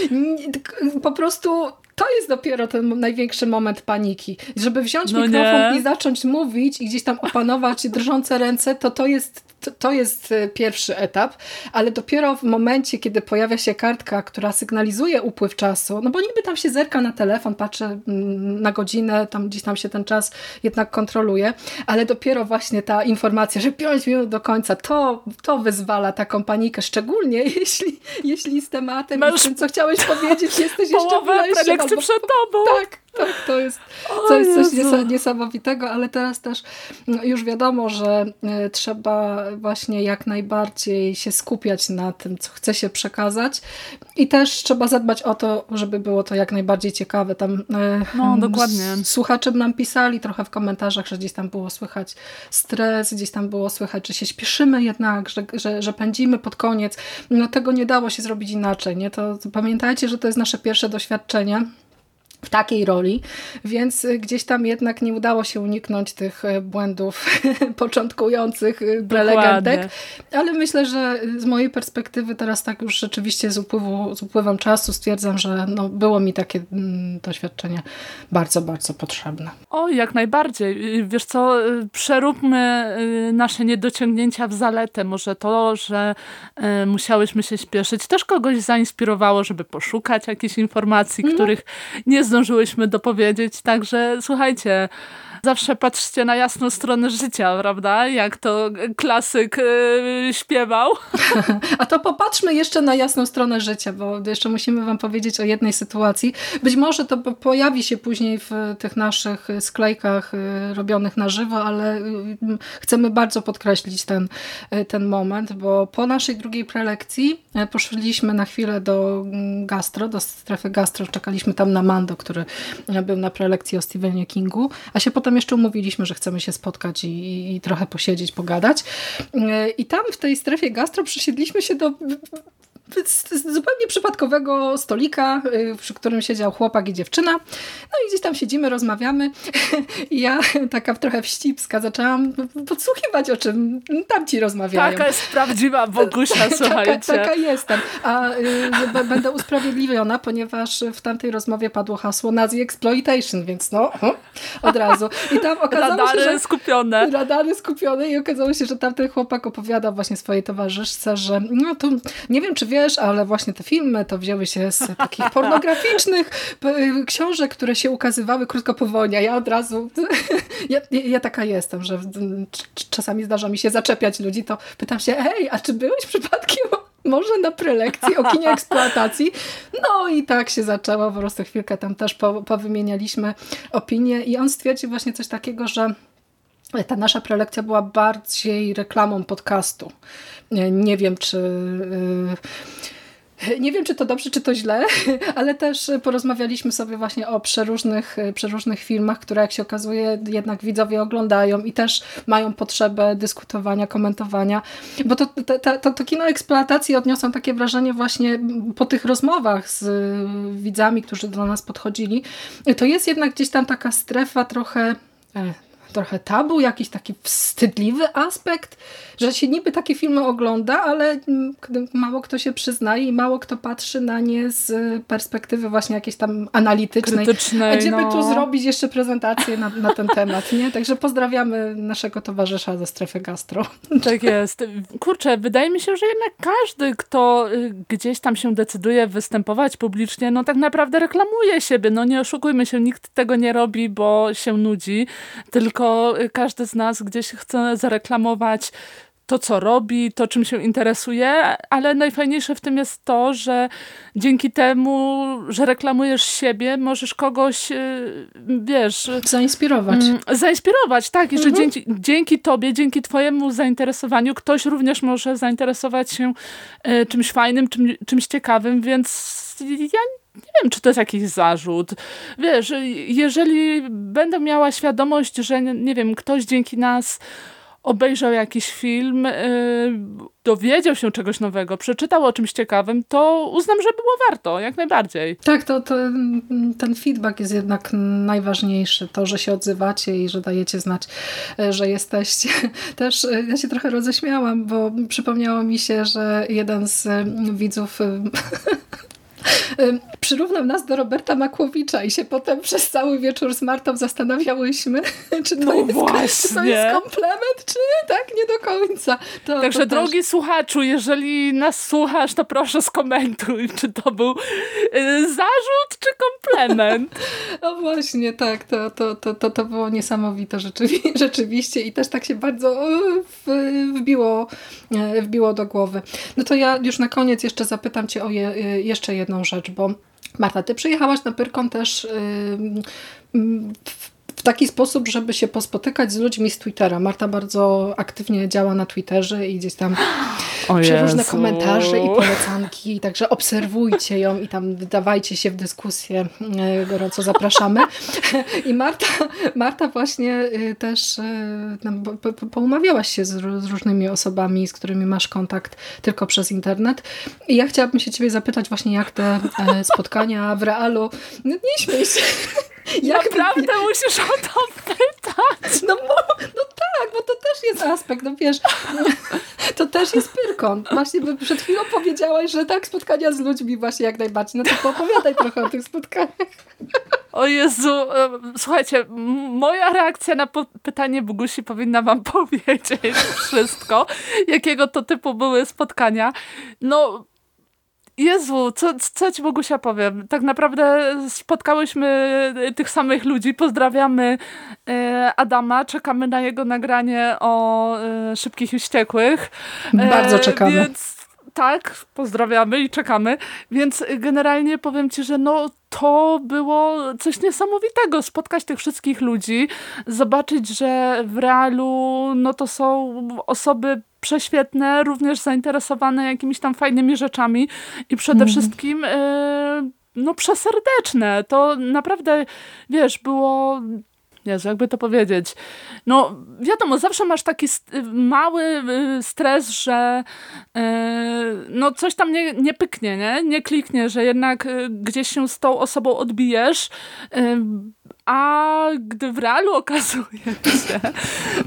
po prostu to jest dopiero ten największy moment paniki. Żeby wziąć no mikrofon nie. i zacząć mówić i gdzieś tam opanować drżące ręce, to to jest to jest e, pierwszy etap, ale dopiero w momencie, kiedy pojawia się kartka, która sygnalizuje upływ czasu, no bo niby tam się zerka na telefon, patrzy mm, na godzinę, tam gdzieś tam się ten czas jednak kontroluje, ale dopiero właśnie ta informacja, że 5 minut do końca, to, to wyzwala taką panikę, szczególnie jeśli, jeśli z tematem Masz... i tym, co chciałeś powiedzieć, jesteś jeszcze bliżej. Albo... przed tobą. Tak, tak, to jest, jest coś niesamowitego, ale teraz też no, już wiadomo, że e, trzeba właśnie jak najbardziej się skupiać na tym, co chce się przekazać i też trzeba zadbać o to, żeby było to jak najbardziej ciekawe. Tam e, no, dokładnie. Słuchacze nam pisali trochę w komentarzach, że gdzieś tam było słychać stres, gdzieś tam było słychać, że się śpieszymy jednak, że, że, że pędzimy pod koniec. No tego nie dało się zrobić inaczej. Nie? To, to pamiętajcie, że to jest nasze pierwsze doświadczenie w takiej roli, więc y, gdzieś tam jednak nie udało się uniknąć tych y, błędów początkujących y, prelegentek, ale myślę, że z mojej perspektywy teraz tak już rzeczywiście z, upływu, z upływem czasu stwierdzam, że no, było mi takie mm, doświadczenie bardzo, bardzo potrzebne. O, jak najbardziej. Wiesz co, przeróbmy nasze niedociągnięcia w zaletę. Może to, że musiałyśmy się śpieszyć, też kogoś zainspirowało, żeby poszukać jakichś informacji, mm. których nie zdążyłyśmy dopowiedzieć. Także słuchajcie, zawsze patrzcie na jasną stronę życia, prawda? Jak to klasyk yy, śpiewał. A to popatrzmy jeszcze na jasną stronę życia, bo jeszcze musimy wam powiedzieć o jednej sytuacji. Być może to pojawi się później w tych naszych sklejkach yy, robionych na żywo, ale yy, chcemy bardzo podkreślić ten, yy, ten moment, bo po naszej drugiej prelekcji yy, poszliśmy na chwilę do mm, gastro, do strefy gastro, czekaliśmy tam na Mando, który był na prelekcji o Stephenie Kingu, a się potem jeszcze umówiliśmy, że chcemy się spotkać i, i trochę posiedzieć, pogadać. I tam w tej strefie gastro przysiedliśmy się do z zupełnie przypadkowego stolika, y, przy którym siedział chłopak i dziewczyna. No i gdzieś tam siedzimy, rozmawiamy. I ja taka trochę wścibska zaczęłam podsłuchiwać, o czym tamci rozmawiają. Taka jest prawdziwa Bogusia, słuchajcie. taka, taka jestem. A y, będę usprawiedliwiona, ponieważ w tamtej rozmowie padło hasło Nazi Exploitation, więc no, od razu. I tam okazało radary się, że... skupione. Radary skupione i okazało się, że tamten chłopak opowiada właśnie swojej towarzyszce, że no to nie wiem, czy wiesz, ale właśnie te filmy to wzięły się z takich pornograficznych książek, które się ukazywały krótko po wojnie. Ja od razu, ja, ja taka jestem, że czasami zdarza mi się zaczepiać ludzi, to pytam się, hej, a czy byłeś przypadkiem może na prelekcji o kinie eksploatacji. No i tak się zaczęło, po prostu chwilkę tam też powymienialiśmy opinie i on stwierdził właśnie coś takiego, że ta nasza prelekcja była bardziej reklamą podcastu. Nie wiem, czy... Yy, nie wiem, czy to dobrze, czy to źle, ale też porozmawialiśmy sobie właśnie o przeróżnych, przeróżnych filmach, które jak się okazuje jednak widzowie oglądają i też mają potrzebę dyskutowania, komentowania, bo to, to, to, to kino eksploatacji odniosą takie wrażenie właśnie po tych rozmowach z widzami, którzy do nas podchodzili. To jest jednak gdzieś tam taka strefa trochę e, trochę tabu, jakiś taki wstydliwy aspekt, że się niby takie filmy ogląda, ale mało kto się przyznaje i mało kto patrzy na nie z perspektywy właśnie jakiejś tam analitycznej. Krytycznej, A gdzie by no. tu zrobić jeszcze prezentację na, na ten temat, nie? Także pozdrawiamy naszego towarzysza ze strefy gastro. Tak jest. Kurczę, wydaje mi się, że jednak każdy, kto y, gdzieś tam się decyduje występować publicznie, no tak naprawdę reklamuje siebie. No nie oszukujmy się, nikt tego nie robi, bo się nudzi, tylko każdy z nas gdzieś chce zareklamować to, co robi, to, czym się interesuje, ale najfajniejsze w tym jest to, że dzięki temu, że reklamujesz siebie, możesz kogoś, y, wiesz... Zainspirować. Mm, zainspirować, tak. I mhm. że dzięki, dzięki tobie, dzięki twojemu zainteresowaniu ktoś również może zainteresować się y, czymś fajnym, czym, czymś ciekawym, więc ja nie wiem, czy to jest jakiś zarzut. Wiesz, jeżeli będę miała świadomość, że nie wiem, ktoś dzięki nas obejrzał jakiś film, yy, dowiedział się czegoś nowego, przeczytał o czymś ciekawym, to uznam, że było warto, jak najbardziej. Tak, to, to ten feedback jest jednak najważniejszy. To, że się odzywacie i że dajecie znać, e, że jesteście. Też e, ja się trochę roześmiałam, bo przypomniało mi się, że jeden z widzów przyrównał nas do Roberta Makłowicza i się potem przez cały wieczór z Martą zastanawiałyśmy, czy to, no jest, właśnie. czy to jest komplement, czy tak, nie do końca. To, Także to drogi też... słuchaczu, jeżeli nas słuchasz, to proszę skomentuj, czy to był y, zarzut, czy komplement. No właśnie, tak, to, to, to, to, to było niesamowite rzeczywi rzeczywiście i też tak się bardzo wbiło, e, wbiło do głowy. No to ja już na koniec jeszcze zapytam Cię o je, jeszcze jedno jedną rzecz, bo Marta, ty przyjechałaś na Pyrkon też w w taki sposób, żeby się pospotykać z ludźmi z Twittera. Marta bardzo aktywnie działa na Twitterze i gdzieś tam przeróżne komentarze i polecanki, także obserwujcie ją i tam dawajcie się w dyskusję, e, gorąco zapraszamy. I Marta, Marta właśnie e, też e, poumawiałaś się z różnymi osobami, z którymi masz kontakt tylko przez internet. I ja chciałabym się ciebie zapytać właśnie, jak te spotkania w realu, no nie śmiej się, jak Naprawdę musisz o to pytać? No, no tak, bo to też jest aspekt, no wiesz, to też jest pyrkon. Właśnie przed chwilą powiedziałaś, że tak, spotkania z ludźmi właśnie jak najbardziej. No to opowiadaj trochę o tych spotkaniach. O Jezu, słuchajcie, moja reakcja na pytanie Bogusi powinna wam powiedzieć wszystko, jakiego to typu były spotkania. No, Jezu, co, co ci Bogusia powiem? Tak naprawdę spotkałyśmy tych samych ludzi. Pozdrawiamy e, Adama, czekamy na jego nagranie o e, Szybkich i Wściekłych. E, Bardzo czekamy. Więc tak, pozdrawiamy i czekamy. Więc generalnie powiem ci, że no to było coś niesamowitego. Spotkać tych wszystkich ludzi, zobaczyć, że w realu no to są osoby prześwietne, również zainteresowane jakimiś tam fajnymi rzeczami i przede mm. wszystkim yy, no przeserdeczne. To naprawdę, wiesz, było Jezu, jakby to powiedzieć. No, wiadomo, zawsze masz taki mały y, stres, że yy, no coś tam nie, nie pyknie, nie? Nie kliknie, że jednak y, gdzieś się z tą osobą odbijesz. Yy, a gdy w realu okazuje się,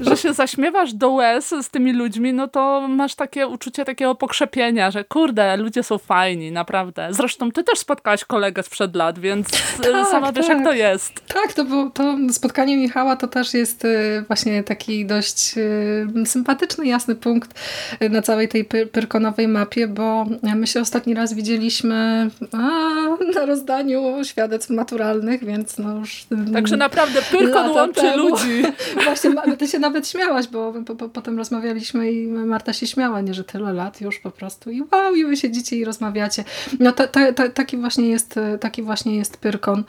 że się zaśmiewasz do łez z tymi ludźmi, no to masz takie uczucie takiego pokrzepienia, że kurde, ludzie są fajni, naprawdę. Zresztą ty też spotkałaś kolegę sprzed lat, więc tak, sama wiesz, tak. jak to jest. Tak, to, było, to spotkanie Michała to też jest y, właśnie taki dość y, sympatyczny, jasny punkt na całej tej pyrkonowej mapie, bo my się ostatni raz widzieliśmy a, na rozdaniu świadectw maturalnych, więc no już Także naprawdę Pyrkon łączy temu. ludzi. Właśnie, ty się nawet śmiałaś, bo po, po, potem rozmawialiśmy i Marta się śmiała, nie, że tyle lat już po prostu i wow, i wy siedzicie i rozmawiacie. No taki, właśnie jest, taki właśnie jest Pyrkon.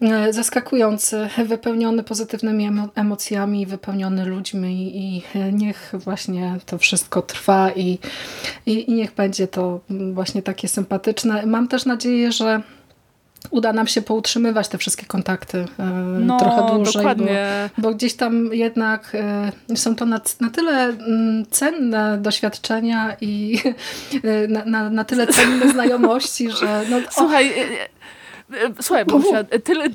E, zaskakujący, wypełniony pozytywnymi emocjami, wypełniony ludźmi i niech właśnie to wszystko trwa i, i, i niech będzie to właśnie takie sympatyczne. Mam też nadzieję, że uda nam się poutrzymywać te wszystkie kontakty e, no, trochę dłużej, bo, bo, gdzieś tam jednak e, są to na, na tyle mm, cenne doświadczenia i e, na, na, na tyle cenne znajomości, że... No, słuchaj, słuchaj, bo tyle...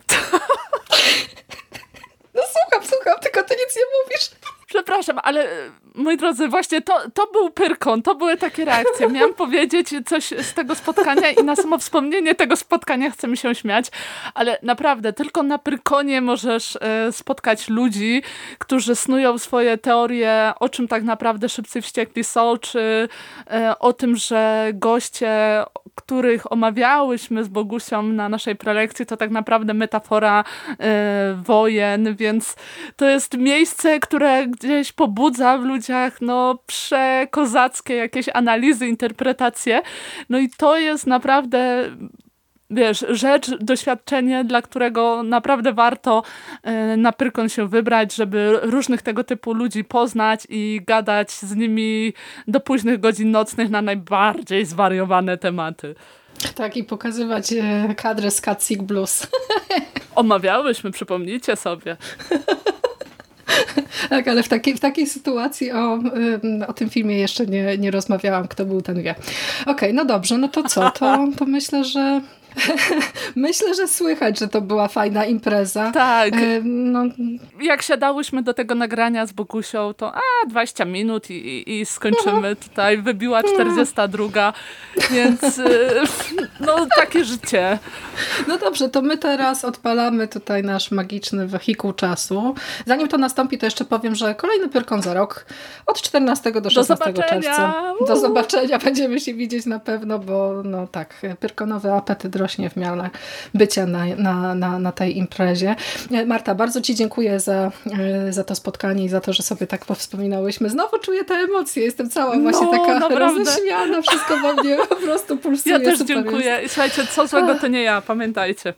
No słucham, słucham, tylko ty nic nie mówisz. Przepraszam, ale moi drodzy, właśnie to, to był Pyrkon, to były takie reakcje. Miałam powiedzieć coś z tego spotkania i na samo wspomnienie tego spotkania chcę mi się śmiać, ale naprawdę tylko na Pyrkonie możesz e, spotkać ludzi, którzy snują swoje teorie, o czym tak naprawdę Szybcy Wściekli są, czy e, o tym, że goście, których omawiałyśmy z Bogusią na naszej prelekcji, to tak naprawdę metafora e, wojen, więc to jest miejsce, które gdzieś pobudza w ludziach no przekozackie jakieś analizy, interpretacje. No i to jest naprawdę wiesz, rzecz, doświadczenie, dla którego naprawdę warto e, na Pyrkon się wybrać, żeby różnych tego typu ludzi poznać i gadać z nimi do późnych godzin nocnych na najbardziej zwariowane tematy. Tak, i pokazywać e, kadrę z Cat Blues. Omawiałyśmy, przypomnijcie sobie. tak, ale w takiej, w takiej sytuacji o, o tym filmie jeszcze nie, nie rozmawiałam, kto był ten wie. Okej, okay, no dobrze, no to co? To, to myślę, że Myślę, że słychać, że to była fajna impreza. Tak. No. Jak siadałyśmy do tego nagrania z Bogusią, to a, 20 minut i, i skończymy tutaj. Wybiła 42, więc y, no takie życie. No dobrze, to my teraz odpalamy tutaj nasz magiczny wehikuł czasu. Zanim to nastąpi, to jeszcze powiem, że kolejny Pyrkon za rok od 14 do 16 do czerwca. Do zobaczenia. Będziemy się widzieć na pewno, bo no tak, Pyrkonowy apetyt rośnie w miarę bycia na, na, na, na tej imprezie. E, Marta, bardzo Ci dziękuję za, e, za to spotkanie i za to, że sobie tak powspominałyśmy. Znowu czuję te emocje, jestem cała no, właśnie taka naprawdę. roześmiana, wszystko we mnie po prostu pulsuje. Ja też dziękuję. Jest. Słuchajcie, co złego to nie ja, pamiętajcie.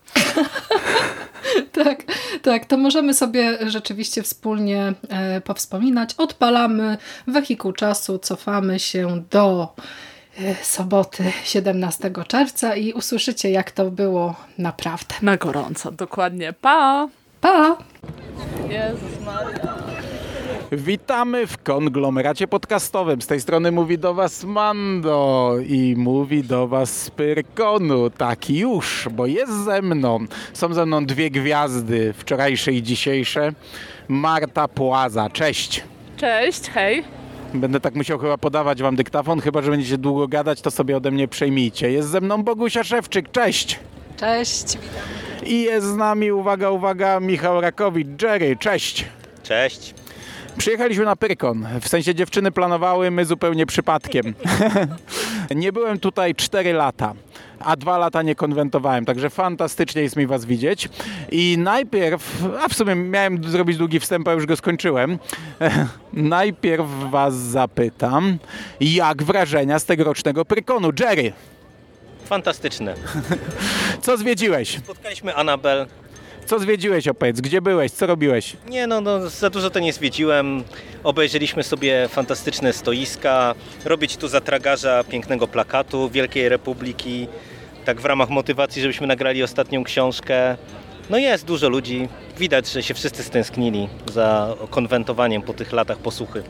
tak, tak, to możemy sobie rzeczywiście wspólnie e, powspominać. Odpalamy wehikuł czasu, cofamy się do soboty 17 czerwca i usłyszycie jak to było naprawdę. Na gorąco, dokładnie. Pa! Pa! Jezus Maria. Witamy w konglomeracie podcastowym. Z tej strony mówi do Was Mando i mówi do Was z Pyrkonu. Tak już, bo jest ze mną. Są ze mną dwie gwiazdy, wczorajsze i dzisiejsze. Marta Płaza. Cześć. Cześć, hej. Będę tak musiał chyba podawać wam dyktafon, chyba że będziecie długo gadać, to sobie ode mnie przejmijcie. Jest ze mną Bogusia Szewczyk, cześć! Cześć, witam. I jest z nami, uwaga, uwaga, Michał Rakowicz, Jerry, cześć! Cześć! Przyjechaliśmy na Pyrkon. W sensie dziewczyny planowały, my zupełnie przypadkiem. nie byłem tutaj 4 lata, a dwa lata nie konwentowałem, także fantastycznie jest mi was widzieć. I najpierw, a w sumie miałem zrobić długi wstęp, a już go skończyłem. najpierw was zapytam, jak wrażenia z tegorocznego Pyrkonu? Jerry! Fantastyczne. Co zwiedziłeś? Spotkaliśmy Anabel, co zwiedziłeś, opowiedz? Gdzie byłeś? Co robiłeś? Nie, no, no za dużo to nie zwiedziłem. Obejrzeliśmy sobie fantastyczne stoiska. Robić tu za tragarza pięknego plakatu Wielkiej Republiki. Tak w ramach motywacji, żebyśmy nagrali ostatnią książkę. No jest dużo ludzi, widać, że się wszyscy stęsknili za konwentowaniem po tych latach posłuchy.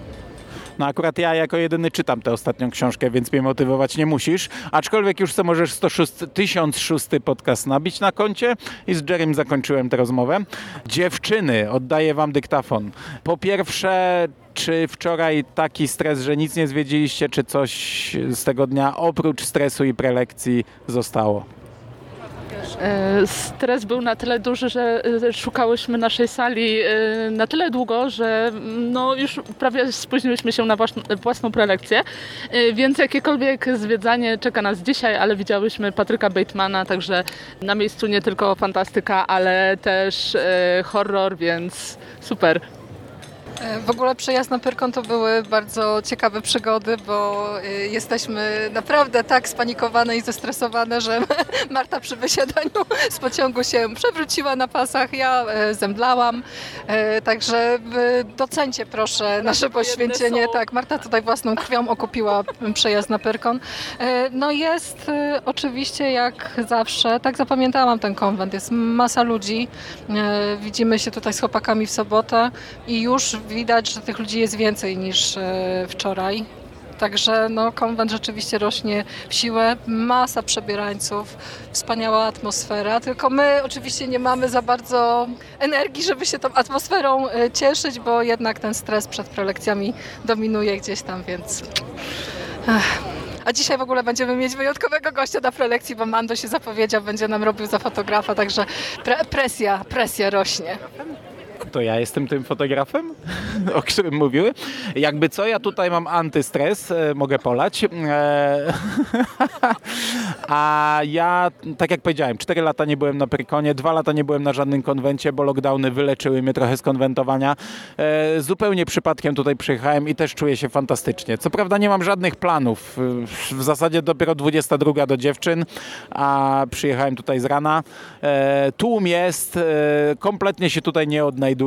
No akurat ja jako jedyny czytam tę ostatnią książkę, więc mnie motywować nie musisz. Aczkolwiek już co możesz 106, 1006 podcast nabić na koncie i z Jerem zakończyłem tę rozmowę. Dziewczyny, oddaję wam dyktafon. Po pierwsze, czy wczoraj taki stres, że nic nie zwiedziliście, czy coś z tego dnia oprócz stresu i prelekcji zostało? E, stres był na tyle duży, że e, szukałyśmy naszej sali e, na tyle długo, że mm, no już prawie spóźniliśmy się na własną prelekcję, więc jakiekolwiek zwiedzanie czeka nas dzisiaj, ale widziałyśmy Patryka Batemana, także na miejscu nie tylko fantastyka, ale też horror, więc super. E, w ogóle przejazd na Pyrkon to były bardzo ciekawe przygody, bo e, jesteśmy naprawdę tak spanikowane i zestresowane, że Marta przy wysiadaniu z pociągu się przewróciła na pasach, ja e, zemdlałam. Także docencie proszę nasze poświęcenie. Tak, Marta tutaj własną krwią okupiła przejazd na Pyrkon. No jest oczywiście jak zawsze, tak zapamiętałam ten konwent, jest masa ludzi. Widzimy się tutaj z chłopakami w sobotę i już widać, że tych ludzi jest więcej niż e, wczoraj. Także no, konwent rzeczywiście rośnie w siłę, masa przebierańców, wspaniała atmosfera, tylko my oczywiście nie mamy za bardzo energii, żeby się tą atmosferą e, cieszyć, bo jednak ten stres przed prelekcjami dominuje gdzieś tam, więc... A dzisiaj w ogóle będziemy mieć wyjątkowego gościa na prelekcji, bo Mando się zapowiedział, będzie nam robił za fotografa, także pre presja, presja rośnie to ja jestem tym fotografem, o którym mówiły. Jakby co, ja tutaj mam antystres, e, mogę polać. E, a ja, tak jak powiedziałem, 4 lata nie byłem na Prykonie, 2 lata nie byłem na żadnym konwencie, bo lockdowny wyleczyły mnie trochę z konwentowania. E, zupełnie przypadkiem tutaj przyjechałem i też czuję się fantastycznie. Co prawda nie mam żadnych planów. W zasadzie dopiero 22 do dziewczyn, a przyjechałem tutaj z rana. Tłum jest, kompletnie się tutaj nie odnajduję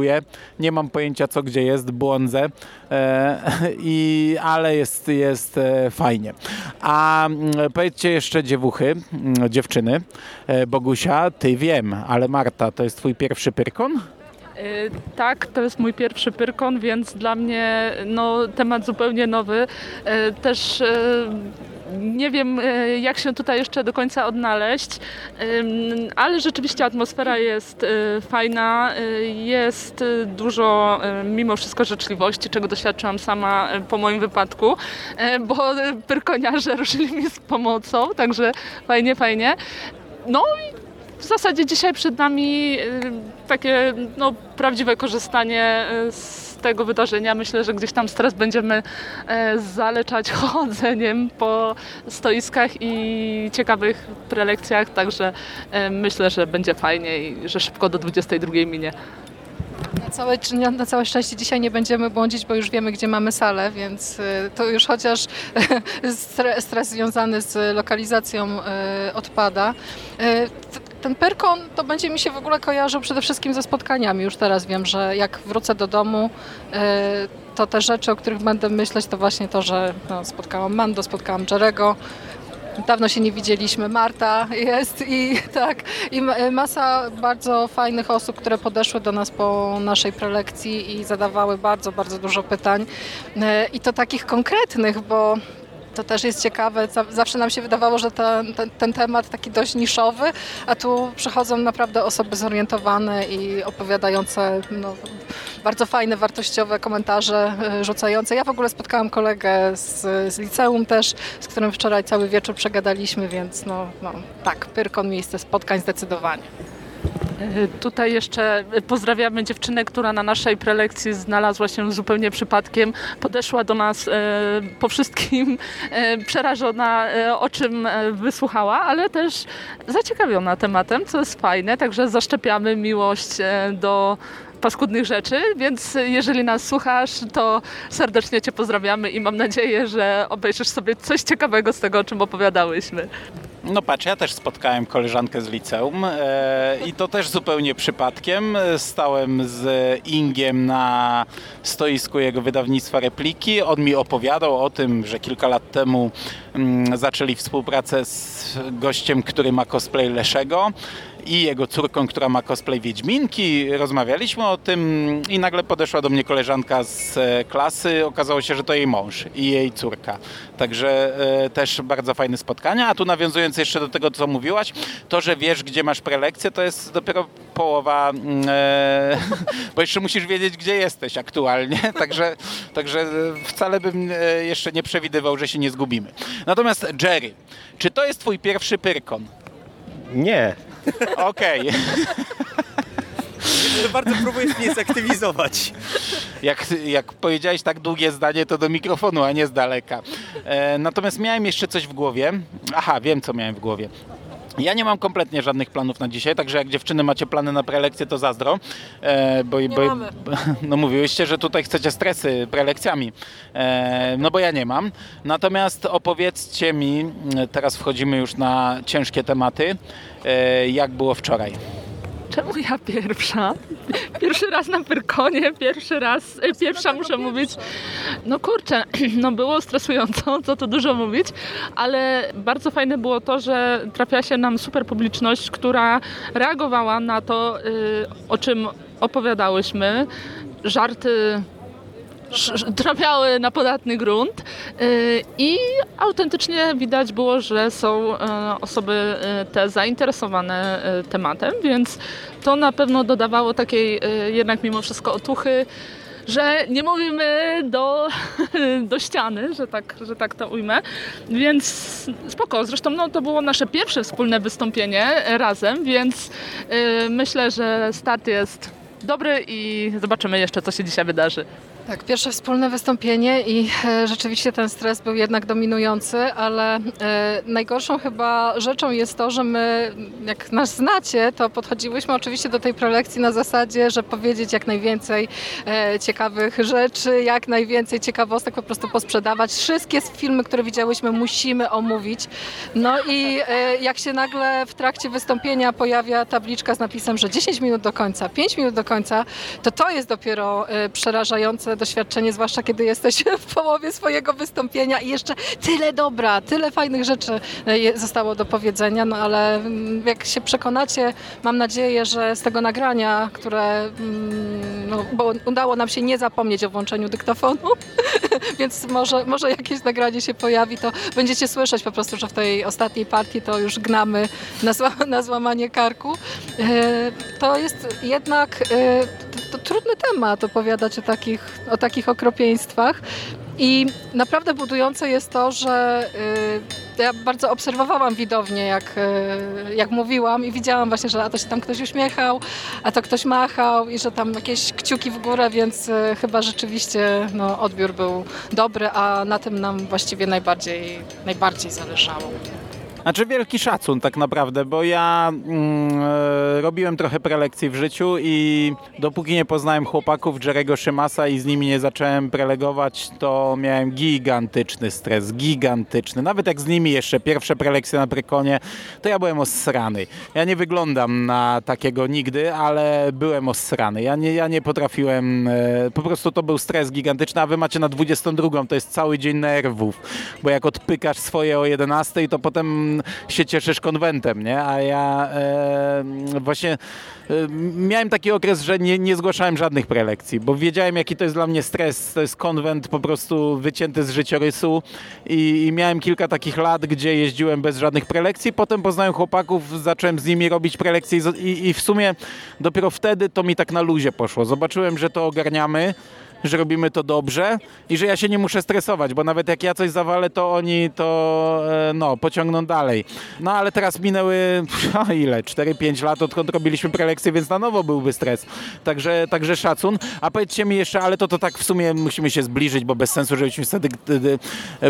nie mam pojęcia co gdzie jest, błądzę, e, i, ale jest, jest e, fajnie. A mm, powiedzcie jeszcze dziewuchy, mm, dziewczyny, e, Bogusia, ty wiem, ale Marta, to jest twój pierwszy pyrkon? Tak, to jest mój pierwszy Pyrkon, więc dla mnie no, temat zupełnie nowy. Też nie wiem, e, jak się tutaj jeszcze do końca odnaleźć, ale rzeczywiście atmosfera jest e, fajna, e, jest dużo mimo wszystko życzliwości, czego doświadczyłam sama po moim wypadku, bo pyrkoniarze ruszyli mi z pomocą, także fajnie, fajnie. No i w zasadzie dzisiaj przed nami takie no, prawdziwe korzystanie z tego wydarzenia. Myślę, że gdzieś tam stres będziemy e, zaleczać chodzeniem po stoiskach i ciekawych prelekcjach, także e, myślę, że będzie fajnie i że szybko do 22 minie. Na całe, na całe szczęście dzisiaj nie będziemy błądzić, bo już wiemy, gdzie mamy salę, więc e, to już chociaż stres związany z lokalizacją odpada ten Perkon to będzie mi się w ogóle kojarzył przede wszystkim ze spotkaniami. Już teraz wiem, że jak wrócę do domu, e, to te rzeczy, o których będę myśleć, to właśnie to, że no, spotkałam Mando, spotkałam Jerego, Dawno się nie widzieliśmy. Marta jest i tak. I masa bardzo fajnych osób, które podeszły do nas po naszej prelekcji i zadawały bardzo, bardzo dużo pytań. E, I to takich konkretnych, bo to też jest ciekawe. Zawsze nam się wydawało, że ten, ten, ten, temat taki dość niszowy, a tu przychodzą naprawdę osoby zorientowane i opowiadające no, bardzo fajne, wartościowe komentarze e, rzucające. Ja w ogóle spotkałam kolegę z, z liceum też, z którym wczoraj cały wieczór przegadaliśmy, więc no, no tak, Pyrkon miejsce spotkań zdecydowanie. E, tutaj jeszcze pozdrawiamy dziewczynę, która na naszej prelekcji znalazła się zupełnie przypadkiem. Podeszła do nas e, po wszystkim e, przerażona, o czym wysłuchała, ale też zaciekawiona tematem, co jest fajne. Także zaszczepiamy miłość do paskudnych rzeczy, więc jeżeli nas słuchasz, to serdecznie Cię pozdrawiamy i mam nadzieję, że obejrzysz sobie coś ciekawego z tego, o czym opowiadałyśmy. No patrz, ja też spotkałem koleżankę z liceum e, i to też zupełnie przypadkiem. Stałem z Ingiem na stoisku jego wydawnictwa Repliki. On mi opowiadał o tym, że kilka lat temu zaczęli współpracę z gościem, który ma cosplay Leszego i jego córką, która ma cosplay Wiedźminki. Rozmawialiśmy o tym i nagle podeszła do mnie koleżanka z e, klasy. Okazało się, że to jej mąż i jej córka. Także e, też bardzo fajne spotkania. A tu nawiązując jeszcze do tego, co mówiłaś, to, że wiesz, gdzie masz prelekcję, to jest dopiero połowa, mm, e, bo jeszcze musisz wiedzieć, gdzie jesteś aktualnie. Także, także wcale bym e, jeszcze nie przewidywał, że się nie zgubimy. Natomiast Jerry, czy to jest twój pierwszy pyrkon? Nie. Okej. Bardzo próbuję mnie zaktywizować. Jak, jak powiedziałeś tak długie zdanie, to do mikrofonu, a nie z daleka. E, natomiast miałem jeszcze coś w głowie. Aha, wiem, co miałem w głowie. Ja nie mam kompletnie żadnych planów na dzisiaj, także jak dziewczyny macie plany na prelekcję, to zazdro. E, bo, Nie bo, mamy. No mówiłyście, że tutaj chcecie stresy prelekcjami. E, no bo ja nie mam. Natomiast opowiedzcie mi, m, teraz wchodzimy już na ciężkie tematy, e, jak było wczoraj. Czemu ja pierwsza? Pierwszy raz na Pyrkonie, pierwszy raz, e, pierwsza muszę mówić. No kurczę, no było stresująco, co tu dużo mówić, ale bardzo fajne było to, że trafiła się nam super publiczność, która reagowała na to, y, o czym opowiadałyśmy. Żarty trafiały na podatny grunt y, i autentycznie widać było, że są y, osoby y, te zainteresowane tematem, więc to na pewno dodawało takiej jednak mimo wszystko otuchy, że nie mówimy do, do ściany, że tak, że tak to ujmę, więc spoko. Zresztą no, to było nasze pierwsze wspólne wystąpienie razem, więc myślę, że start jest dobry i zobaczymy jeszcze, co się dzisiaj wydarzy. Tak, pierwsze wspólne wystąpienie i e, rzeczywiście ten stres był jednak dominujący, ale e, najgorszą chyba rzeczą jest to, że my, jak nas znacie, to podchodziłyśmy oczywiście do tej prelekcji na zasadzie, że powiedzieć jak najwięcej e, ciekawych rzeczy, jak najwięcej ciekawostek po prostu posprzedawać. Wszystkie filmy, które widziałyśmy, musimy omówić. No i jak się nagle w trakcie wystąpienia pojawia tabliczka z napisem, że 10 minut do końca, 5 minut do końca, to to jest dopiero e, doświadczenie, zwłaszcza kiedy jesteś w połowie swojego wystąpienia i jeszcze tyle dobra, tyle fajnych rzeczy e, zostało do powiedzenia, no ale mm, jak się przekonacie, mam nadzieję, że z tego nagrania, które, mm, no, bo udało nam się nie zapomnieć o włączeniu dyktafonu, więc może, może jakieś nagranie się pojawi, to będziecie słyszeć po prostu, że w tej ostatniej partii to już gnamy na złamanie karku. E, To jest jednak e, to, trudny temat opowiadać o takich, o takich okropieństwach. I naprawdę budujące jest to, że y, ja bardzo obserwowałam widownię, jak, y, jak mówiłam i widziałam właśnie, że a to się tam ktoś uśmiechał, a to ktoś machał i że tam jakieś kciuki w górę, więc y, chyba rzeczywiście no, odbiór był dobry, a na tym nam właściwie najbardziej, najbardziej zależało. Znaczy wielki szacun tak naprawdę, bo ja mm, e, robiłem trochę prelekcji w życiu i dopóki nie poznałem chłopaków Jerego Szymasa i z nimi nie zacząłem prelegować, to miałem gigantyczny stres, gigantyczny. Nawet jak z nimi jeszcze pierwsze prelekcje na Prykonie, to ja byłem osrany. Ja nie wyglądam na takiego nigdy, ale byłem osrany. Ja nie, ja nie potrafiłem, e, po prostu to był stres gigantyczny, a wy macie na 22, to jest cały dzień nerwów, bo jak odpykasz swoje o 11, to potem się cieszysz konwentem, nie? A ja e, właśnie e, miałem taki okres, że nie, nie zgłaszałem żadnych prelekcji, bo wiedziałem, jaki to jest dla mnie stres. To jest konwent po prostu wycięty z życiorysu i, i miałem kilka takich lat, gdzie jeździłem bez żadnych prelekcji. Potem poznałem chłopaków, zacząłem z nimi robić prelekcje i, i w sumie dopiero wtedy to mi tak na luzie poszło. Zobaczyłem, że to ogarniamy że robimy to dobrze i że ja się nie muszę stresować, bo nawet jak ja coś zawalę, to oni to e, no, pociągną dalej. No ale teraz minęły ile? 4-5 lat odkąd robiliśmy prelekcję, więc na nowo byłby stres. Także, także szacun. A powiedzcie mi jeszcze, ale to, to tak w sumie musimy się zbliżyć, bo bez sensu, żebyśmy wtedy...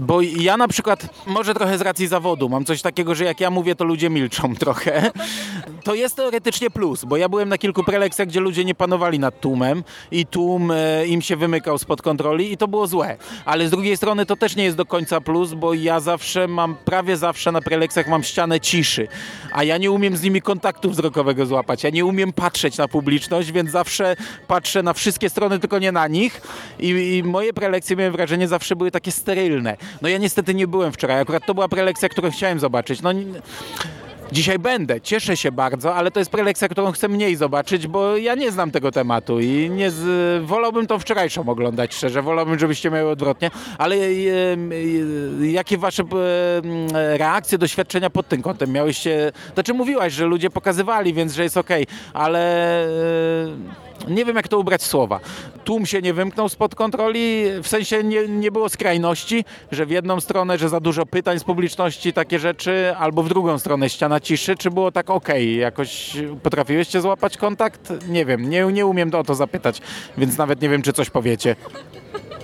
Bo ja na przykład, może trochę z racji zawodu, mam coś takiego, że jak ja mówię, to ludzie milczą trochę. To jest teoretycznie plus, bo ja byłem na kilku prelekcjach, gdzie ludzie nie panowali nad tłumem i tłum e, im się wymykał spod kontroli i to było złe. Ale z drugiej strony to też nie jest do końca plus, bo ja zawsze mam, prawie zawsze na prelekcjach mam ścianę ciszy, a ja nie umiem z nimi kontaktu wzrokowego złapać. Ja nie umiem patrzeć na publiczność, więc zawsze patrzę na wszystkie strony, tylko nie na nich i, i moje prelekcje, miałem wrażenie, zawsze były takie sterylne. No ja niestety nie byłem wczoraj, akurat to była prelekcja, którą chciałem zobaczyć. No, Dzisiaj będę, cieszę się bardzo, ale to jest prelekcja, którą chcę mniej zobaczyć, bo ja nie znam tego tematu i nie z... wolałbym tą wczorajszą oglądać szczerze, wolałbym, żebyście miały odwrotnie, ale e, e, jakie wasze e, reakcje, doświadczenia pod tym kątem? Miałyście, znaczy mówiłaś, że ludzie pokazywali, więc że jest okej, okay, ale nie wiem jak to ubrać słowa. Tłum się nie wymknął spod kontroli, w sensie nie, nie było skrajności, że w jedną stronę, że za dużo pytań z publiczności, takie rzeczy, albo w drugą stronę ściana ciszy, czy było tak ok? Jakoś potrafiłyście złapać kontakt? Nie wiem, nie, nie umiem o to zapytać, więc nawet nie wiem, czy coś powiecie.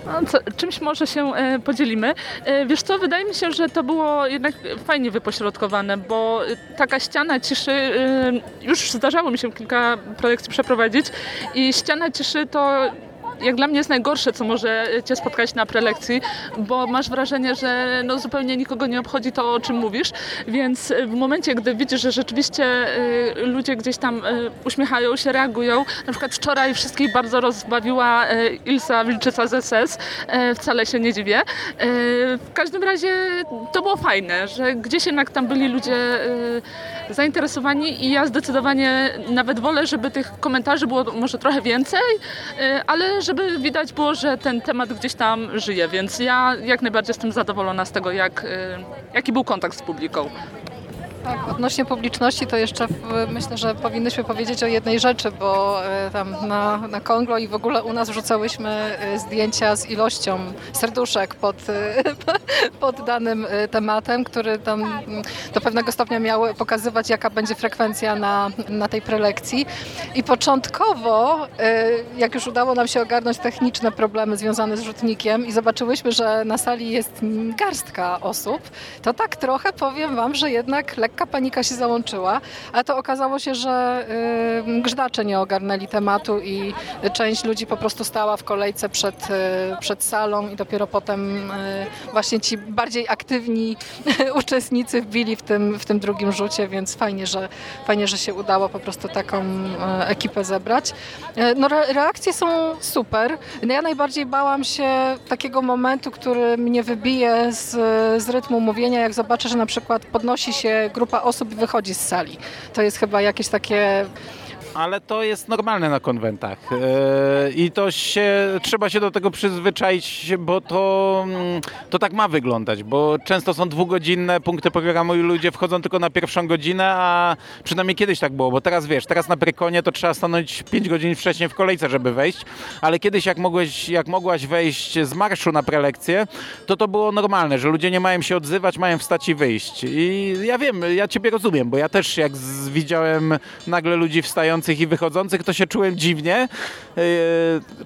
No, co, czymś może się e, podzielimy. E, wiesz co, wydaje mi się, że to było jednak fajnie wypośrodkowane, bo taka ściana ciszy, e, już zdarzało mi się kilka projekcji przeprowadzić i ściana ciszy to jak dla mnie jest najgorsze, co może cię spotkać na prelekcji, bo masz wrażenie, że no zupełnie nikogo nie obchodzi to, o czym mówisz, więc w momencie, gdy widzisz, że rzeczywiście y, ludzie gdzieś tam y, uśmiechają się, reagują, na przykład wczoraj wszystkich bardzo rozbawiła y, Ilsa Wilczyca z SS, wcale się nie dziwię. W każdym razie to było fajne, że gdzieś jednak tam byli ludzie zainteresowani i ja zdecydowanie nawet wolę, żeby tych komentarzy było może trochę więcej, ale żeby żeby widać było, że ten temat gdzieś tam żyje, więc ja jak najbardziej jestem zadowolona z tego, jak, y, jaki był kontakt z publiką. Tak, odnośnie publiczności to jeszcze myślę, że powinnyśmy powiedzieć o jednej rzeczy, bo e, tam na, na Konglo i w ogóle u nas wrzucałyśmy e, zdjęcia z ilością serduszek pod, e, pod danym tematem, który tam do pewnego stopnia miał pokazywać, jaka będzie frekwencja na, na tej prelekcji. I początkowo, jak już udało nam się ogarnąć techniczne problemy związane z rzutnikiem i zobaczyłyśmy, że na sali jest garstka osób, to tak trochę powiem Wam, że jednak lekko lekka panika się załączyła, ale to okazało się, że y, grzdacze nie ogarnęli tematu i część ludzi po prostu stała w kolejce przed, y, przed salą i dopiero potem y, właśnie ci bardziej aktywni uczestnicy wbili w tym, w tym drugim rzucie, więc fajnie, że, fajnie, że się udało po prostu taką ekipę zebrać. No reakcje są super. No, ja najbardziej bałam się takiego momentu, który mnie wybije z, z rytmu mówienia, jak zobaczę, że na przykład podnosi się grupa grupa osób wychodzi z sali. To jest chyba jakieś takie ale to jest normalne na konwentach e, i to się, trzeba się do tego przyzwyczaić, bo to, mm, to tak ma wyglądać, bo często są dwugodzinne punkty programu i ludzie wchodzą tylko na pierwszą godzinę, a przynajmniej kiedyś tak było, bo teraz wiesz, teraz na Prykonie to trzeba stanąć 5 godzin wcześniej w kolejce, żeby wejść, ale kiedyś jak, mogłeś, jak mogłaś wejść z marszu na prelekcję, to to było normalne, że ludzie nie mają się odzywać, mają wstać i wyjść. I ja wiem, ja ciebie rozumiem, bo ja też jak widziałem nagle ludzi wstających wchodzących i wychodzących, to się czułem dziwnie. Yy,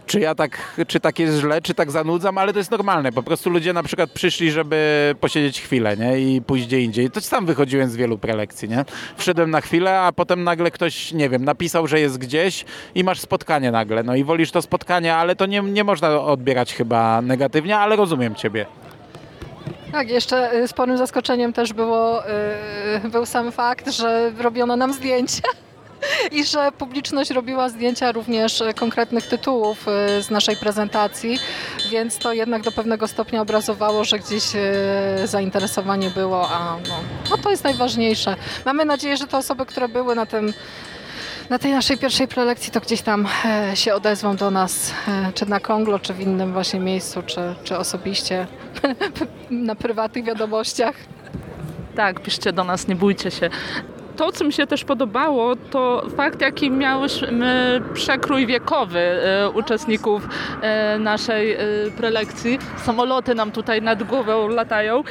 czy ja tak, czy tak jest źle, czy tak zanudzam, ale to jest normalne. Po prostu ludzie na przykład przyszli, żeby posiedzieć chwilę, nie? I pójść gdzie indziej. To sam wychodziłem z wielu prelekcji, nie? Wszedłem na chwilę, a potem nagle ktoś, nie wiem, napisał, że jest gdzieś i masz spotkanie nagle. No i wolisz to spotkanie, ale to nie, nie można odbierać chyba negatywnie, ale rozumiem ciebie. Tak, jeszcze y, sporym zaskoczeniem też było, yy, był sam fakt, że robiono nam zdjęcia i że publiczność robiła zdjęcia również konkretnych tytułów y, z naszej prezentacji, więc to jednak do pewnego stopnia obrazowało, że gdzieś y, zainteresowanie było, a no, no to jest najważniejsze. Mamy nadzieję, że te osoby, które były na tym na tej naszej pierwszej prelekcji to gdzieś tam e, się odezwą do nas, e, czy na Konglo, czy w innym właśnie miejscu, czy, czy osobiście na prywatnych wiadomościach. Tak, piszcie do nas, nie bójcie się to, co mi się też podobało, to fakt, jaki miałyśmy przekrój wiekowy e, uczestników e, naszej e, prelekcji. Samoloty nam tutaj nad głową latają.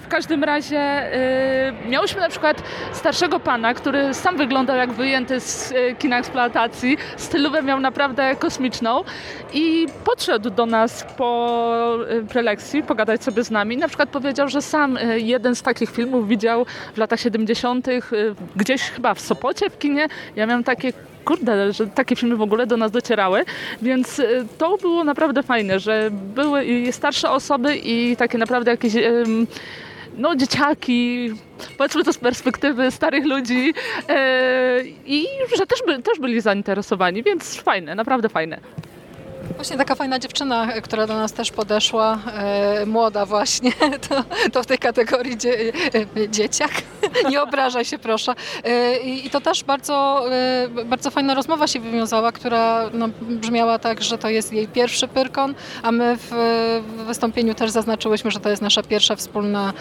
W każdym razie miałyśmy na przykład starszego pana, który sam wyglądał jak wyjęty z kina eksploatacji. Stylówę miał naprawdę kosmiczną i podszedł do nas po prelekcji pogadać sobie z nami. Na przykład powiedział, że sam jeden z takich filmów widział w latach 70 gdzieś chyba w Sopocie w kinie. Ja miałam takie kurde, że takie filmy w ogóle do nas docierały, więc y, to było naprawdę fajne, że były i starsze osoby i takie naprawdę jakieś no, dzieciaki, powiedzmy to z perspektywy starych ludzi e, i że też, też byli zainteresowani, więc fajne, naprawdę fajne. Właśnie taka fajna dziewczyna, która do nas też podeszła, e, młoda właśnie, to, to w tej kategorii dzie, e, dzieciak, nie obrażaj się proszę. I to też bardzo, bardzo fajna rozmowa się wywiązała, która no, brzmiała tak, że to jest jej pierwszy Pyrkon, a my w, w wystąpieniu też zaznaczyłyśmy, że to jest nasza pierwsza wspólna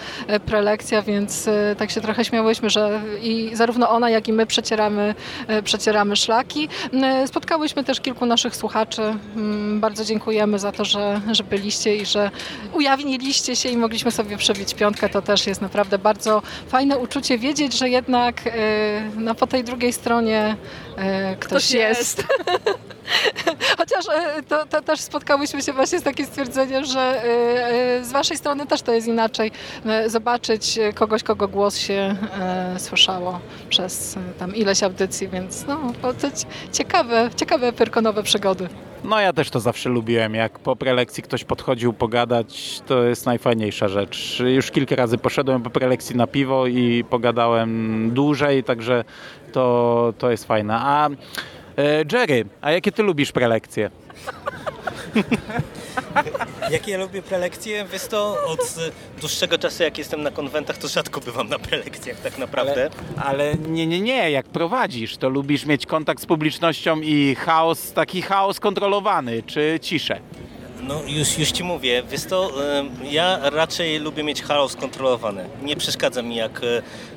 prelekcja, więc tak się trochę śmiałyśmy, że i zarówno ona, jak i my przecieramy, przecieramy szlaki. Spotkałyśmy też kilku naszych słuchaczy. Bardzo dziękujemy za to, że, że byliście i że ujawniliście się i mogliśmy sobie przebić piątkę. To też jest naprawdę bardzo fajne uczucie wiedzieć, że jednak no, po tej drugiej stronie ktoś, ktoś jest. jest. Chociaż to, to, też spotkałyśmy się właśnie z takim stwierdzeniem, że z waszej strony też to jest inaczej. Zobaczyć kogoś, kogo głos się słyszało przez tam ileś audycji, więc no, to ciekawe, ciekawe pyrkonowe przygody. No ja też to zawsze lubiłem, jak po prelekcji ktoś podchodził pogadać, to jest najfajniejsza rzecz. Już kilka razy poszedłem po prelekcji na piwo i pogadałem dłużej, także to, to jest fajne. A e, Jerry, a jakie ty lubisz prelekcje? Jakie ja lubię prelekcje? Wiesz to, od dłuższego czasu jak jestem na konwentach, to rzadko bywam na prelekcjach tak naprawdę. Ale, ale, nie, nie, nie, jak prowadzisz, to lubisz mieć kontakt z publicznością i chaos, taki chaos kontrolowany, czy ciszę? No już, już Ci mówię, wiesz to, ja raczej lubię mieć chaos kontrolowany. Nie przeszkadza mi jak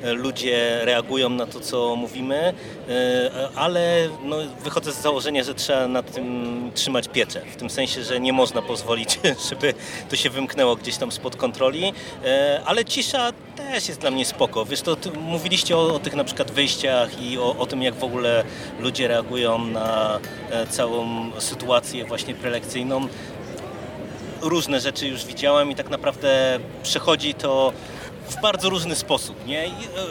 e, ludzie reagują na to, co mówimy, e, ale no, wychodzę z założenia, że trzeba nad tym trzymać pieczę. W tym sensie, że nie można pozwolić, żeby to się wymknęło gdzieś tam spod kontroli, e, ale cisza też jest dla mnie spoko. Wiesz to, mówiliście o, o, tych na przykład wyjściach i o, o tym, jak w ogóle ludzie reagują na całą sytuację właśnie prelekcyjną różne rzeczy już widziałem i tak naprawdę przechodzi to w bardzo różny sposób. Nie? E,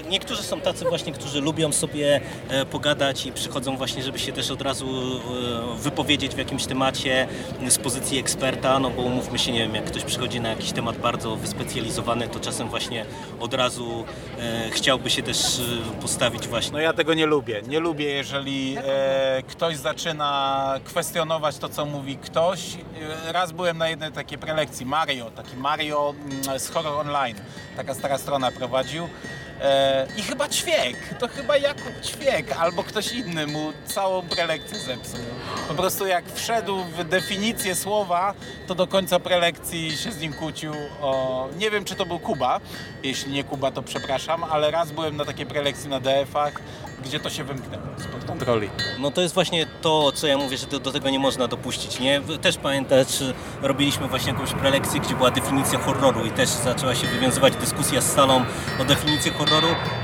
niektórzy są tacy właśnie, którzy lubią sobie e, pogadać i przychodzą właśnie, żeby się też od razu e, wypowiedzieć w jakimś temacie z pozycji eksperta, no bo umówmy się, nie wiem, jak ktoś przychodzi na jakiś temat bardzo wyspecjalizowany, to czasem właśnie od razu chciałby się też postawić właśnie. No ja tego nie lubię. Nie lubię, jeżeli ktoś zaczyna kwestionować to, co mówi ktoś. Raz byłem na jednej takiej prelekcji, Mario, taki Mario mm, z Horror Online, taka stara strona prowadził. E, I chyba Ćwiek, to chyba Jakub Ćwiek albo ktoś inny mu całą prelekcję zepsuł. Po prostu jak wszedł w definicję słowa, to do końca prelekcji się z nim kłócił. O, nie wiem, czy to był Kuba. Jeśli nie Kuba, to przepraszam, ale raz byłem na takiej prelekcji na DF-ach, gdzie to się wymknęło spod kontroli. No to jest właśnie to, co ja mówię, że do, do tego nie można dopuścić, nie? Też pamiętasz, robiliśmy właśnie jakąś prelekcję, gdzie była definicja horroru i też zaczęła się wywiązywać dyskusja z salą o definicję horroru,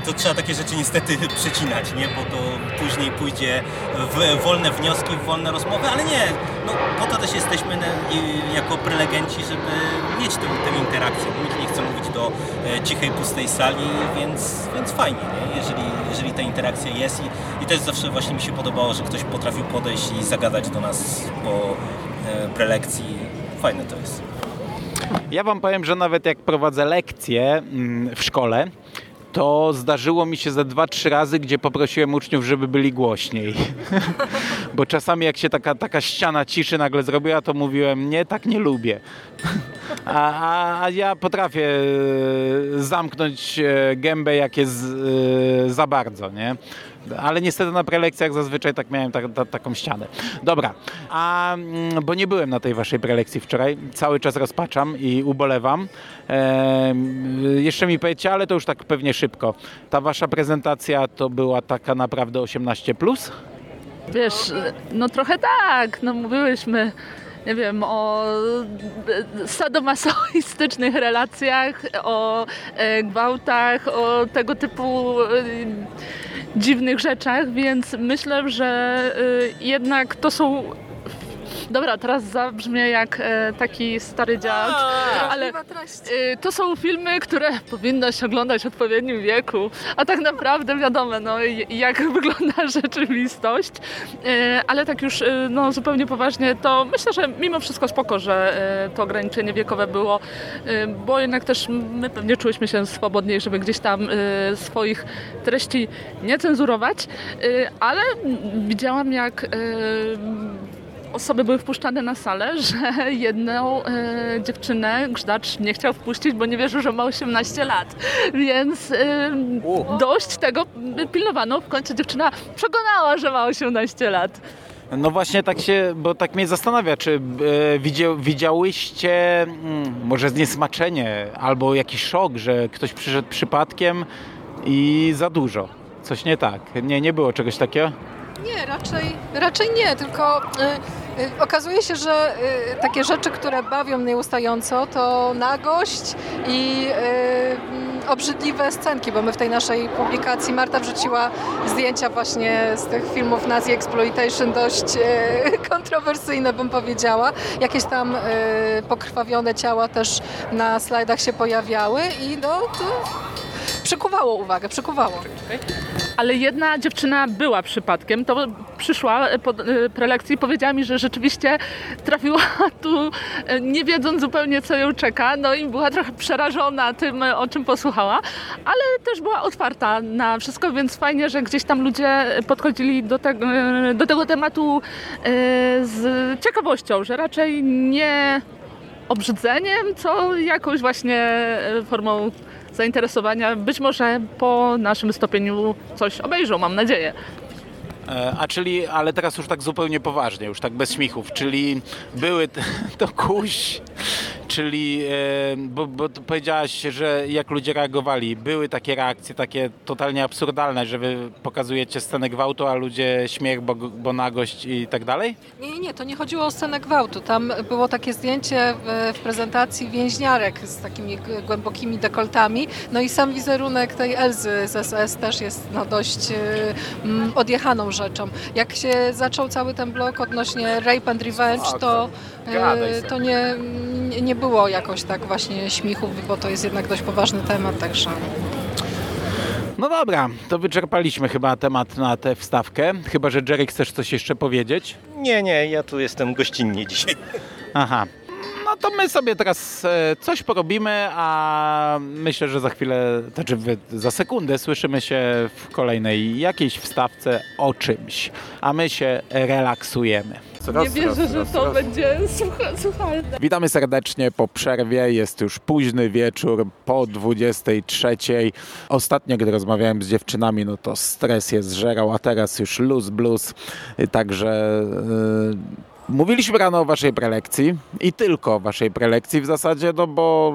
to trzeba takie rzeczy niestety przecinać, nie? Bo to później pójdzie w wolne wnioski, w wolne rozmowy, ale nie, no po to też jesteśmy jako prelegenci, żeby mieć tę, tę interakcję. Nikt nie chce mówić do e, cichej, pustej sali, więc, więc fajnie, nie? Jeżeli, jeżeli ta interakcja jest i, i też zawsze właśnie mi się podobało, że ktoś potrafił podejść i zagadać do nas po e, prelekcji. Fajne to jest. Ja Wam powiem, że nawet jak prowadzę lekcje mm, w szkole, to zdarzyło mi się ze dwa, trzy razy, gdzie poprosiłem uczniów, żeby byli głośniej. Bo czasami jak się taka, taka ściana ciszy nagle zrobiła, to mówiłem, nie, tak nie lubię. A, a, a ja potrafię e, zamknąć e, gębę, jak jest e, za bardzo, nie? Ale niestety na prelekcjach zazwyczaj tak miałem ta, ta, taką ścianę. Dobra, a mm, bo nie byłem na tej waszej prelekcji wczoraj, cały czas rozpaczam i ubolewam. E, jeszcze mi powiedzcie, ale to już tak pewnie szybko. Ta wasza prezentacja to była taka naprawdę 18+. Plus? Wiesz, no trochę tak, no mówiłyśmy nie wiem, o sadomasochistycznych relacjach, o e, gwałtach, o tego typu e, dziwnych rzeczach, więc myślę, że y, jednak to są Dobra, teraz zabrzmię jak e, taki stary dziad, ale e, to są filmy, które powinno się oglądać w odpowiednim wieku, a tak naprawdę wiadomo, no, jak wygląda rzeczywistość, e, ale tak już e, no, zupełnie poważnie, to myślę, że mimo wszystko spoko, że e, to ograniczenie wiekowe było, e, bo jednak też my pewnie czuliśmy się swobodniej, żeby gdzieś tam swoich treści nie cenzurować, ale widziałam jak osoby były wpuszczane na salę, że jedną e, dziewczynę grzdacz nie chciał wpuścić, bo nie wierzył, że ma 18 lat. Więc e, dość tego pilnowano. W końcu dziewczyna przekonała, że ma 18 lat. No właśnie tak się, bo tak mnie zastanawia, czy e, widział, widziałyście mm, może zniesmaczenie albo jakiś szok, że ktoś przyszedł przypadkiem i za dużo. Coś nie tak. Nie, nie było czegoś takiego? Nie, raczej, raczej nie, tylko y, y, okazuje się, że y, takie rzeczy, które bawią nieustająco, to nagość i y, obrzydliwe scenki, bo my w tej naszej publikacji Marta wrzuciła zdjęcia właśnie z tych filmów Nazi Exploitation, dość y, kontrowersyjne bym powiedziała. Jakieś tam y, pokrwawione ciała też na slajdach się pojawiały i no to przykuwało uwagę, przykuwało. Ale jedna dziewczyna była przypadkiem, to przyszła po e, prelekcji i powiedziała mi, że rzeczywiście trafiła tu e, nie wiedząc zupełnie co ją czeka, no i była trochę przerażona tym, o czym posłuchała, ale też była otwarta na wszystko, więc fajnie, że gdzieś tam ludzie podchodzili do tego, e, do tego tematu z ciekawością, że raczej nie obrzydzeniem, co jakąś właśnie formą zainteresowania. Być może po naszym stopieniu coś obejrzą, mam nadzieję. E, a czyli, ale teraz już tak zupełnie poważnie, już tak bez śmichów, czyli były to kuś, czyli, e, bo, bo powiedziałaś, że jak ludzie reagowali, były takie reakcje, takie totalnie absurdalne, że wy pokazujecie scenę gwałtu, a ludzie śmiech, bo, bo nagość i tak dalej? Nie, nie, to nie chodziło o scenę gwałtu. Tam było takie zdjęcie w, w prezentacji więźniarek z takimi głębokimi dekoltami, no i sam wizerunek tej Elzy z SS też jest no, dość um, odjechaną rzeczą. Jak się zaczął cały ten blok odnośnie Rape and Revenge, to, e, to nie, nie było jakoś tak właśnie śmichów, bo to jest jednak dość poważny temat, także... No dobra, to wyczerpaliśmy chyba temat na tę wstawkę. Chyba, że Jerry chcesz coś jeszcze powiedzieć? Nie, nie, ja tu jestem gościnnie dzisiaj. Aha, no to my sobie teraz e, coś porobimy, a myślę, że za chwilę, znaczy za sekundę słyszymy się w kolejnej jakiejś wstawce o czymś, a my się relaksujemy. Raz, nie wierzę, raz, że raz, to będzie słuchalne. Witamy serdecznie po przerwie. Jest już późny wieczór po 23. Ostatnio, gdy rozmawiałem z dziewczynami, no to stres jest zżerał, a teraz już luz blues. Także yy, Mówiliśmy rano o waszej prelekcji i tylko o waszej prelekcji w zasadzie, no bo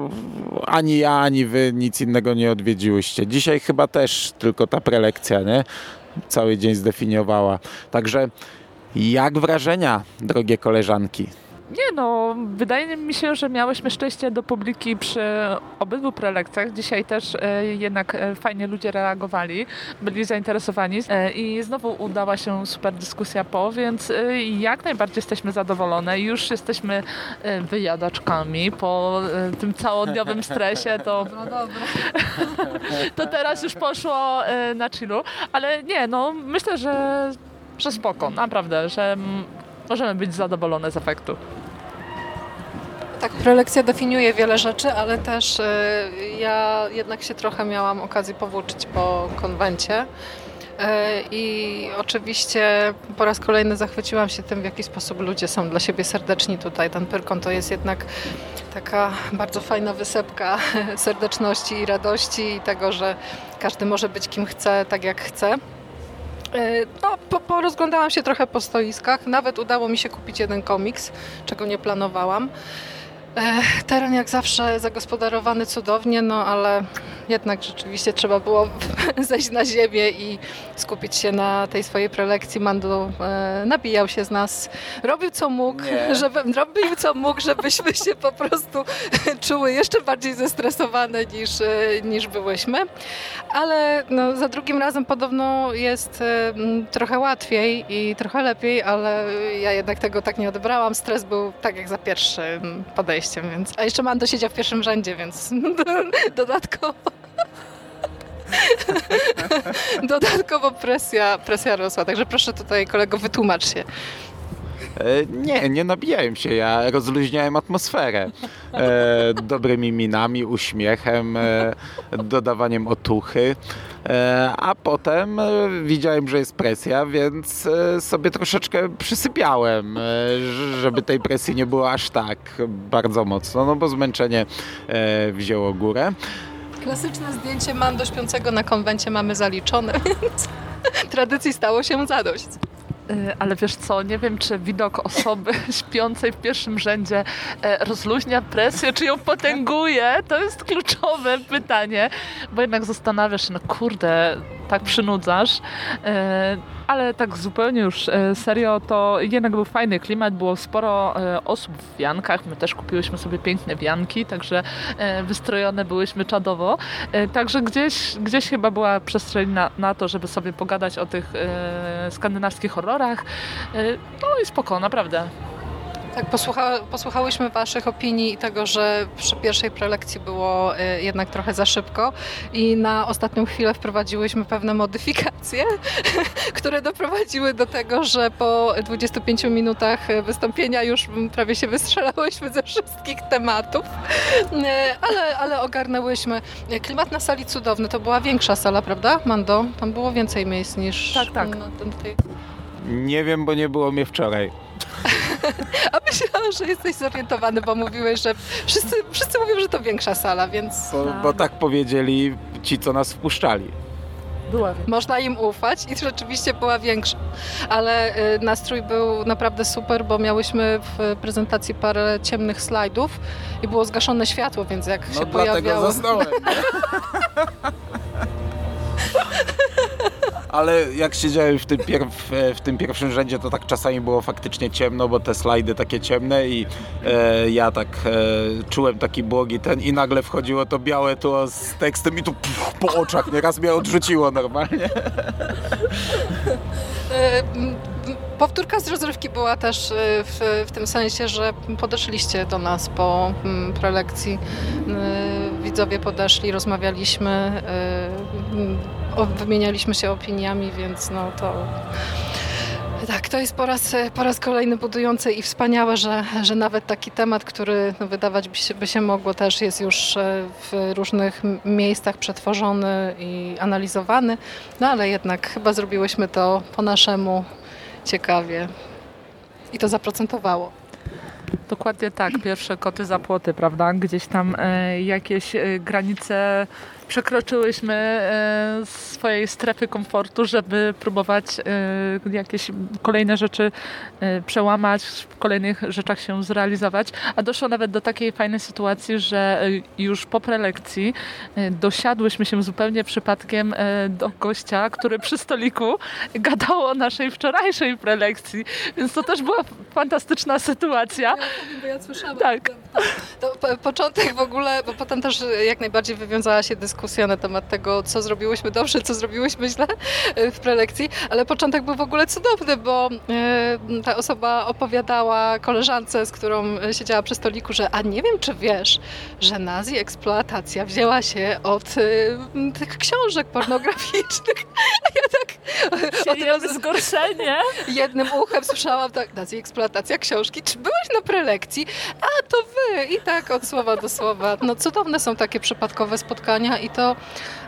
ani ja, ani wy nic innego nie odwiedziłyście. Dzisiaj chyba też tylko ta prelekcja, nie? Cały dzień zdefiniowała. Także jak wrażenia, drogie koleżanki? Nie no, wydaje mi się, że miałyśmy szczęście do publiki przy obydwu prelekcjach. Dzisiaj też e, jednak e, fajnie ludzie reagowali, byli zainteresowani e, i znowu udała się super dyskusja po, więc e, jak najbardziej jesteśmy zadowolone. Już jesteśmy e, wyjadaczkami po e, tym całodniowym stresie, to, to teraz już poszło na chillu, ale nie, no myślę, że, że spoko, naprawdę, że możemy być zadowolone z efektu. Tak, prelekcja definiuje wiele rzeczy, ale też y, ja jednak się trochę miałam okazję powłóczyć po konwencie. Y, I oczywiście po raz kolejny zachwyciłam się tym, w jaki sposób ludzie są dla siebie serdeczni tutaj. Ten Pyrkon to jest jednak taka bardzo fajna wysepka serdeczności i radości i tego, że każdy może być kim chce, tak jak chce. Y, no, po, porozglądałam się trochę po stoiskach. Nawet udało mi się kupić jeden komiks, czego nie planowałam. Teren jak zawsze zagospodarowany cudownie, no ale jednak rzeczywiście trzeba było zejść na ziemię i skupić się na tej swojej prelekcji. Mando e, nabijał się z nas, robił co mógł, żeby, robił co mógł, żebyśmy się po prostu czuły jeszcze bardziej zestresowane niż, e, niż byłyśmy. Ale no, za drugim razem podobno jest e, trochę łatwiej i trochę lepiej, ale ja jednak tego tak nie odebrałam. Stres był tak jak za pierwszym podejściem, więc... A jeszcze Mando siedział w pierwszym rzędzie, więc dodatkowo Dodatkowo presja, presja rosła, także proszę tutaj kolego wytłumacz się. Nie, nie nabijałem się, ja rozluźniałem atmosferę dobrymi minami, uśmiechem, dodawaniem otuchy. A potem widziałem, że jest presja, więc sobie troszeczkę przysypiałem, żeby tej presji nie było aż tak bardzo mocno, no bo zmęczenie wzięło górę. Klasyczne zdjęcie Mando śpiącego na konwencie mamy zaliczone, więc tradycji stało się zadość. Y, ale wiesz co, nie wiem, czy widok osoby śpiącej w pierwszym rzędzie e, rozluźnia presję, czy ją potęguje. To jest kluczowe pytanie, bo jednak zastanawiasz się, no kurde, tak przynudzasz. E, ale tak zupełnie już e, serio, to jednak był fajny klimat, było sporo osób w wiankach, my też kupiłyśmy sobie piękne wianki, także wystrojone byłyśmy czadowo, także gdzieś, gdzieś chyba była przestrzeń na, na to, żeby sobie pogadać o tych skandynawskich horrorach, no i spoko, naprawdę. Tak, posłucha, posłuchałyśmy Waszych opinii i tego, że przy pierwszej prelekcji było y, jednak trochę za szybko i na ostatnią chwilę wprowadziłyśmy pewne modyfikacje, które doprowadziły do tego, że po 25 minutach wystąpienia już prawie się wystrzelałyśmy ze wszystkich tematów, y, ale, ale ogarnęłyśmy. Klimat na sali cudowny, to była większa sala, prawda, Mando? Tam było więcej miejsc niż tak, tak. na tej... Nie wiem, bo nie było mnie wczoraj. A myślałam, że jesteś zorientowany, bo mówiłeś, że wszyscy, wszyscy mówią, że to większa sala, więc... Bo, bo tak powiedzieli ci, co nas wpuszczali. Była Można im ufać i rzeczywiście była większa. Ale y, nastrój był naprawdę super, bo miałyśmy w prezentacji parę ciemnych slajdów i było zgaszone światło, więc jak no się pojawiało... No dlatego zasnąłem. ale jak siedziałem w tym, w tym pierwszym rzędzie, to tak czasami było faktycznie ciemno, bo te slajdy takie ciemne i e, ja tak e, czułem taki błogi ten i nagle wchodziło to białe tło z tekstem i tu pff, po oczach nieraz mnie odrzuciło normalnie. E, powtórka z rozrywki była też e, w, w, tym sensie, że podeszliście do nas po prelekcji. E, widzowie podeszli, rozmawialiśmy wymienialiśmy się opiniami, więc no to... Tak, to jest po raz, po raz kolejny budujące i wspaniałe, że, że nawet taki temat, który no, wydawać by się, by się mogło, też jest już e, w różnych miejscach przetworzony i analizowany, no ale jednak chyba zrobiłyśmy to po naszemu ciekawie i to zaprocentowało. Dokładnie tak, pierwsze koty za płoty, prawda? Gdzieś tam e, jakieś e, granice przekroczyłyśmy e, swojej strefy komfortu, żeby próbować e, jakieś kolejne rzeczy e, przełamać, w kolejnych rzeczach się zrealizować, a doszło nawet do takiej fajnej sytuacji, że już po prelekcji dosiadłyśmy się zupełnie przypadkiem do gościa, który przy stoliku gadał o naszej wczorajszej prelekcji, więc to też była fantastyczna sytuacja. Ja, bo ja słyszałam. Tak. To, to początek w ogóle, bo potem też jak najbardziej wywiązała się dyskusja dyskusja na temat tego, co zrobiłyśmy dobrze, co zrobiłyśmy źle e, w prelekcji, ale początek był w ogóle cudowny, bo e, ta osoba opowiadała koleżance, z którą siedziała przy stoliku, że a nie wiem, czy wiesz, że nazi eksploatacja wzięła się od e, tych książek pornograficznych. Ja tak od razu zgorszenie. Jednym uchem słyszałam tak, nazi eksploatacja książki. Czy byłaś na prelekcji? A, to wy! I tak od słowa do słowa. No cudowne są takie przypadkowe spotkania i to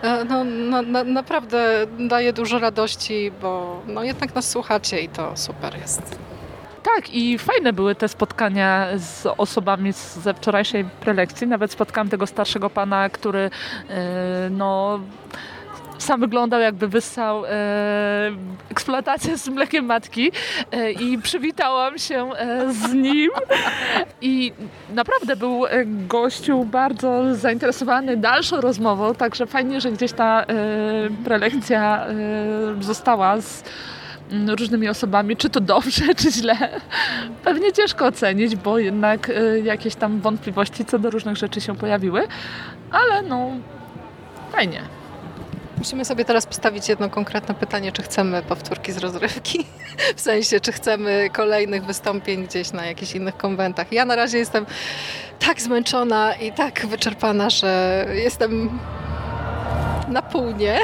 e, no, no, no, naprawdę daje dużo radości, bo no, jednak nas słuchacie i to super jest. Tak, i fajne były te spotkania z osobami ze wczorajszej prelekcji. Nawet spotkałam tego starszego pana, który yy, no sam wyglądał jakby wyssał e, eksploatację z mlekiem matki e, i przywitałam się e, z nim i naprawdę był e, gościu bardzo zainteresowany dalszą rozmową, także fajnie, że gdzieś ta e, prelekcja e, została z różnymi osobami, czy to dobrze, czy źle. Pewnie ciężko ocenić, bo jednak jakieś tam wątpliwości co do różnych rzeczy się pojawiły, ale no fajnie. Musimy sobie teraz postawić jedno konkretne pytanie, czy chcemy powtórki z rozrywki? W sensie, czy chcemy kolejnych wystąpień gdzieś na jakichś innych konwentach. Ja na razie jestem tak zmęczona i tak wyczerpana, że jestem na pół nie.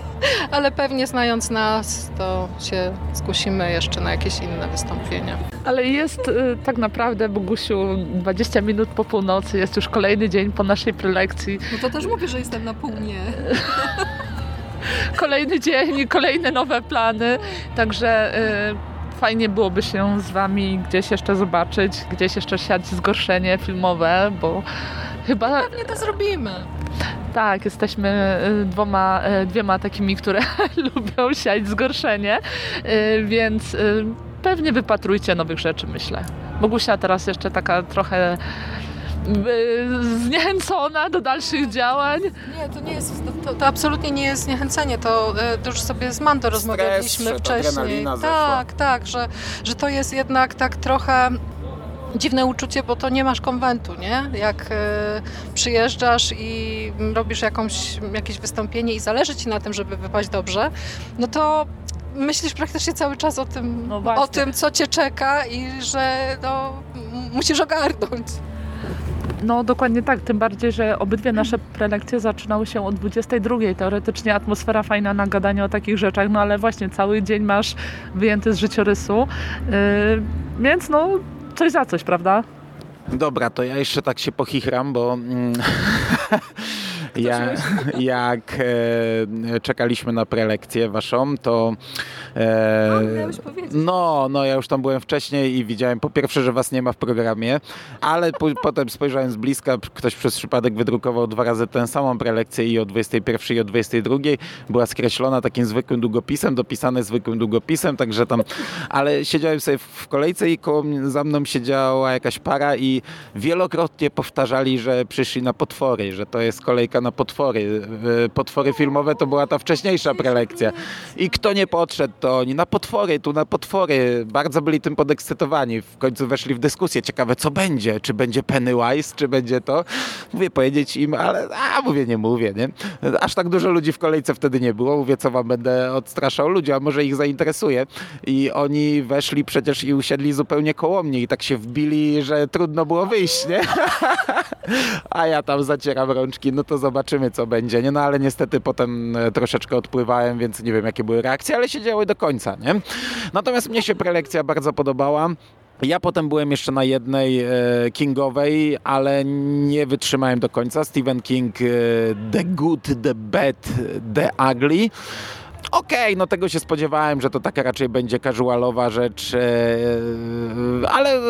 Ale pewnie znając nas, to się zkusimy jeszcze na jakieś inne wystąpienia. Ale jest y, tak naprawdę, Bogusiu, 20 minut po północy, jest już kolejny dzień po naszej prelekcji. No to też mówię, że jestem na pół nie. Kolejny dzień i kolejne nowe plany, także y, fajnie byłoby się z Wami gdzieś jeszcze zobaczyć, gdzieś jeszcze siać zgorszenie filmowe, bo chyba Pewnie to zrobimy. tak, jesteśmy y, dwoma, y, dwiema takimi, które lubią siać zgorszenie, więc pewnie wypatrujcie nowych rzeczy, myślę. Bogusia teraz jeszcze taka trochę zniechęcona do dalszych działań. Nie, to nie jest, to, to absolutnie nie jest zniechęcenie, to, e, to już sobie z Mando rozmawialiśmy szedł, wcześniej. Tak, tak, że, że to jest jednak tak trochę dziwne uczucie, bo to nie masz konwentu, nie? Jak e, przyjeżdżasz i robisz jakąś, jakieś wystąpienie i zależy ci na tym, żeby wypaść dobrze, no to myślisz praktycznie cały czas o tym, No o tym, co cię czeka i że no, musisz ogarnąć. No dokładnie tak, tym bardziej, że obydwie nasze prelekcje zaczynały się o 22. Teoretycznie atmosfera fajna na gadanie o takich rzeczach, no ale właśnie cały dzień masz wyjęty z życiorysu, yy, więc no coś za coś, prawda? Dobra, to ja jeszcze tak się pochichram, bo mm, ja, jak e, czekaliśmy na prelekcję waszą, to e, powiedzieć. no, no ja już tam byłem wcześniej i widziałem po pierwsze, że was nie ma w programie, ale po, potem spojrzałem z bliska, ktoś przez przypadek wydrukował dwa razy tę samą prelekcję i o 21 i o 22 była skreślona takim zwykłym długopisem, dopisane zwykłym długopisem, także tam, ale siedziałem sobie w kolejce i koło mnie, za mną siedziała jakaś para i wielokrotnie powtarzali, że przyszli na potwory, że to jest kolejka na potwory. E, Potwory filmowe to była ta wcześniejsza prelekcja. I kto nie podszedł, to oni na potwory, tu na potwory. Bardzo byli tym podekscytowani. W końcu weszli w dyskusję. Ciekawe, co będzie? Czy będzie Pennywise, czy będzie to? Mówię powiedzieć im, ale a mówię, nie mówię, nie? Aż tak dużo ludzi w kolejce wtedy nie było. Mówię, co wam będę odstraszał ludzi, a może ich zainteresuje. I oni weszli przecież i usiedli zupełnie koło mnie i tak się wbili, że trudno było wyjść, nie? A ja tam zacieram rączki, no to zobaczymy, co będzie, nie? No ale niestety potem e, troszeczkę odpływałem, więc nie wiem, jakie były reakcje, ale siedziały do końca, nie? Natomiast mnie się prelekcja bardzo podobała. Ja potem byłem jeszcze na jednej e, Kingowej, ale nie wytrzymałem do końca. Stephen King, e, The Good, The Bad, The Ugly. Okej, no tego się spodziewałem, że to taka raczej będzie casualowa rzecz, ale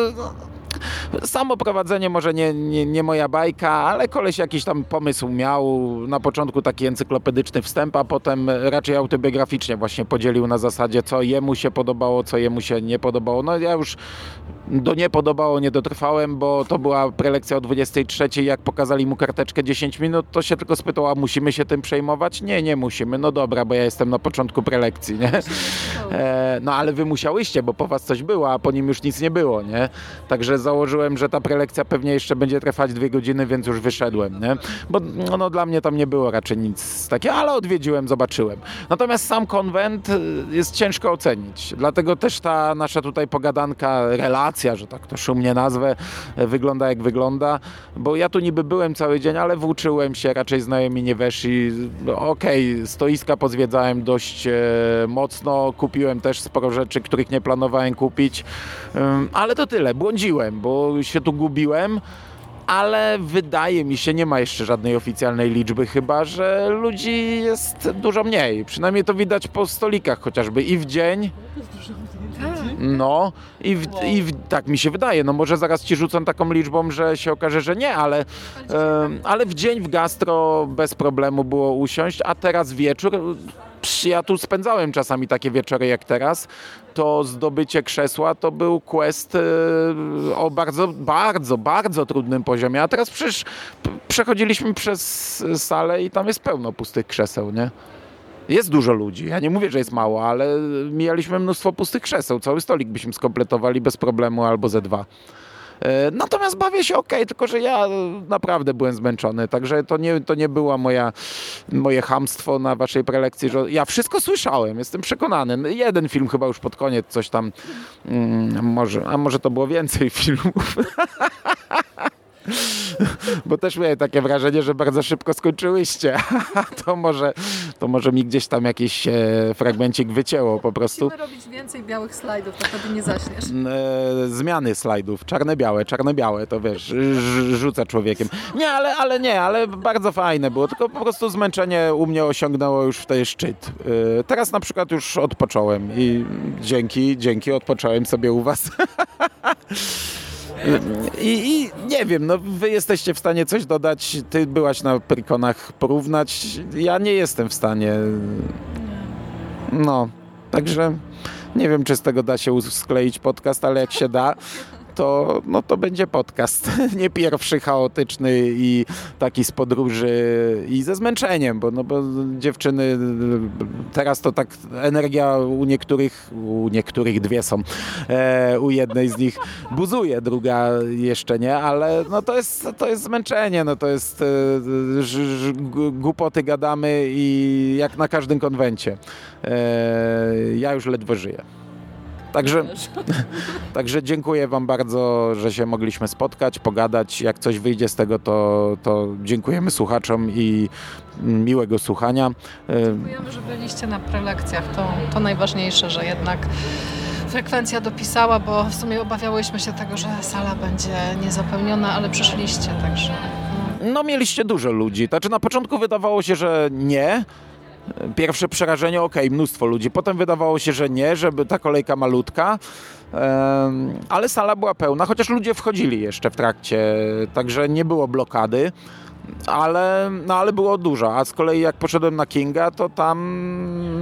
Samo prowadzenie może nie, nie, nie moja bajka, ale koleś jakiś tam pomysł miał. Na początku taki encyklopedyczny wstęp, a potem raczej autobiograficznie właśnie podzielił na zasadzie, co jemu się podobało, co jemu się nie podobało. No ja już do nie podobało nie dotrwałem, bo to była prelekcja o 23. Jak pokazali mu karteczkę 10 minut, to się tylko spytał, a musimy się tym przejmować? Nie, nie musimy. No dobra, bo ja jestem na początku prelekcji, nie? E, no ale wy musiałyście, bo po was coś było, a po nim już nic nie było, nie? Także założyłem, że ta prelekcja pewnie jeszcze będzie trwać dwie godziny, więc już wyszedłem, nie? Bo no, no, dla mnie tam nie było raczej nic takiego, ale odwiedziłem, zobaczyłem. Natomiast sam konwent y, jest ciężko ocenić, dlatego też ta nasza tutaj pogadanka, relacja, że tak to szumnie nazwę, y, wygląda jak wygląda, bo ja tu niby byłem cały dzień, ale włóczyłem się, raczej znajomi nie weszli. No, Okej, stoiska pozwiedzałem dość e, mocno, kupiłem też sporo rzeczy, których nie planowałem kupić, ale to tyle, błądziłem, bo się tu gubiłem. Ale wydaje mi się, nie ma jeszcze żadnej oficjalnej liczby, chyba że ludzi jest dużo mniej. Przynajmniej to widać po stolikach chociażby i w dzień. No, i, w, i w, tak mi się wydaje. No może zaraz ci rzucą taką liczbą, że się okaże, że nie, ale, ale w dzień w gastro bez problemu było usiąść, a teraz wieczór. Ja tu spędzałem czasami takie wieczory jak teraz. To zdobycie krzesła to był quest e, o bardzo, bardzo, bardzo trudnym poziomie. A teraz przecież przechodziliśmy przez salę i tam jest pełno pustych krzeseł, nie? Jest dużo ludzi. Ja nie mówię, że jest mało, ale mijaliśmy mnóstwo pustych krzeseł. Cały stolik byśmy skompletowali bez problemu albo ze dwa. E, Natomiast bawię się ok, tylko że ja naprawdę byłem zmęczony, także to nie, to nie było moja, moje hamstwo na waszej prelekcji, że ja wszystko słyszałem, jestem przekonany. Jeden film chyba już pod koniec coś tam, mm, może, a może to było więcej filmów. Bo też miałem takie wrażenie, że bardzo szybko skończyłyście. to, może, to może mi gdzieś tam jakiś e, fragmencik wycięło po prostu. Musimy robić więcej białych slajdów, to wtedy nie zaśniesz. E, zmiany slajdów, czarne-białe, czarno-białe, to wiesz, rzuca człowiekiem. Nie, ale, ale nie, ale bardzo fajne było, tylko po prostu zmęczenie u mnie osiągnęło już w tej szczyt. E, teraz na przykład już odpocząłem i dzięki, dzięki odpocząłem sobie u was. I, I nie wiem, no wy jesteście w stanie coś dodać, ty byłaś na Prykonach porównać, ja nie jestem w stanie. No, także nie wiem, czy z tego da się skleić podcast, ale jak się da, to, no to będzie podcast. Nie pierwszy chaotyczny i taki z podróży i ze zmęczeniem, bo, no bo dziewczyny teraz to tak energia u niektórych, u niektórych dwie są, e, u jednej z nich buzuje, druga jeszcze nie, ale no to jest, to jest zmęczenie, no to jest e, ż, ż, głupoty gadamy i jak na każdym konwencie. E, ja już ledwo żyję. Także, także dziękuję Wam bardzo, że się mogliśmy spotkać, pogadać. Jak coś wyjdzie z tego, to, to dziękujemy słuchaczom i mm, miłego słuchania. Dziękujemy, że byliście na prelekcjach. To, to najważniejsze, że jednak frekwencja dopisała, bo w sumie obawiałyśmy się tego, że sala będzie niezapełniona, ale przyszliście, także No mieliście dużo ludzi. Znaczy na początku wydawało się, że nie. Pierwsze przerażenie, okej, mnóstwo ludzi. Potem wydawało się, że nie, żeby ta kolejka malutka. Ale sala była pełna, chociaż ludzie wchodzili jeszcze w trakcie, także nie było blokady. Ale, no ale było dużo, a z kolei jak poszedłem na Kinga, to tam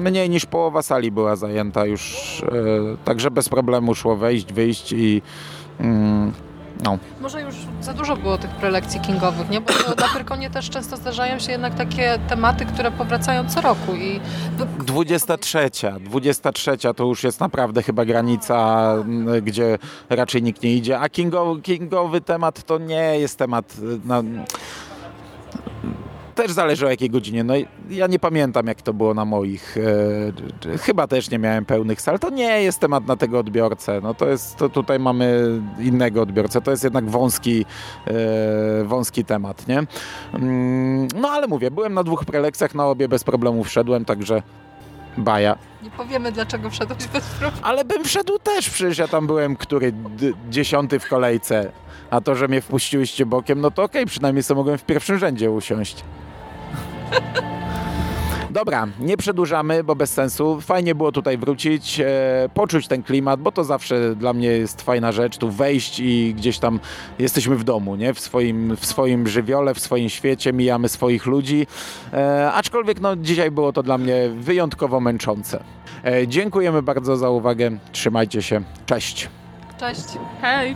mniej niż połowa sali była zajęta już, e, także bez problemu szło wejść, wyjść i mm, no. Może już za dużo było tych prelekcji kingowych, nie? Bo na Pyrkonie też często zdarzają się jednak takie tematy, które powracają co roku i... 23. 23 to już jest naprawdę chyba granica, gdzie raczej nikt nie idzie. A kingo, kingowy temat to nie jest temat. Na, też zależy o jakiej godzinie. No, ja nie pamiętam, jak to było na moich. E, chyba też nie miałem pełnych sal. To nie jest temat na tego odbiorcę. No, to jest, to tutaj mamy innego odbiorcę. To jest jednak wąski, e, wąski temat, nie? Mm, No ale mówię, byłem na dwóch prelekcjach, na obie bez problemu wszedłem, także baja. Nie powiemy, dlaczego wszedłeś bez problemu. Ale bym wszedł też, przecież ja tam byłem który dziesiąty w kolejce. A to, że mnie wpuściłyście bokiem, no to okej, przynajmniej sobie mogłem w pierwszym rzędzie usiąść. Dobra, nie przedłużamy, bo bez sensu. Fajnie było tutaj wrócić, e, poczuć ten klimat, bo to zawsze dla mnie jest fajna rzecz, tu wejść i gdzieś tam jesteśmy w domu, nie? W swoim, w swoim żywiole, w swoim świecie, mijamy swoich ludzi. E, aczkolwiek no, dzisiaj było to dla mnie wyjątkowo męczące. E, dziękujemy bardzo za uwagę, trzymajcie się, cześć. Cześć. Hej!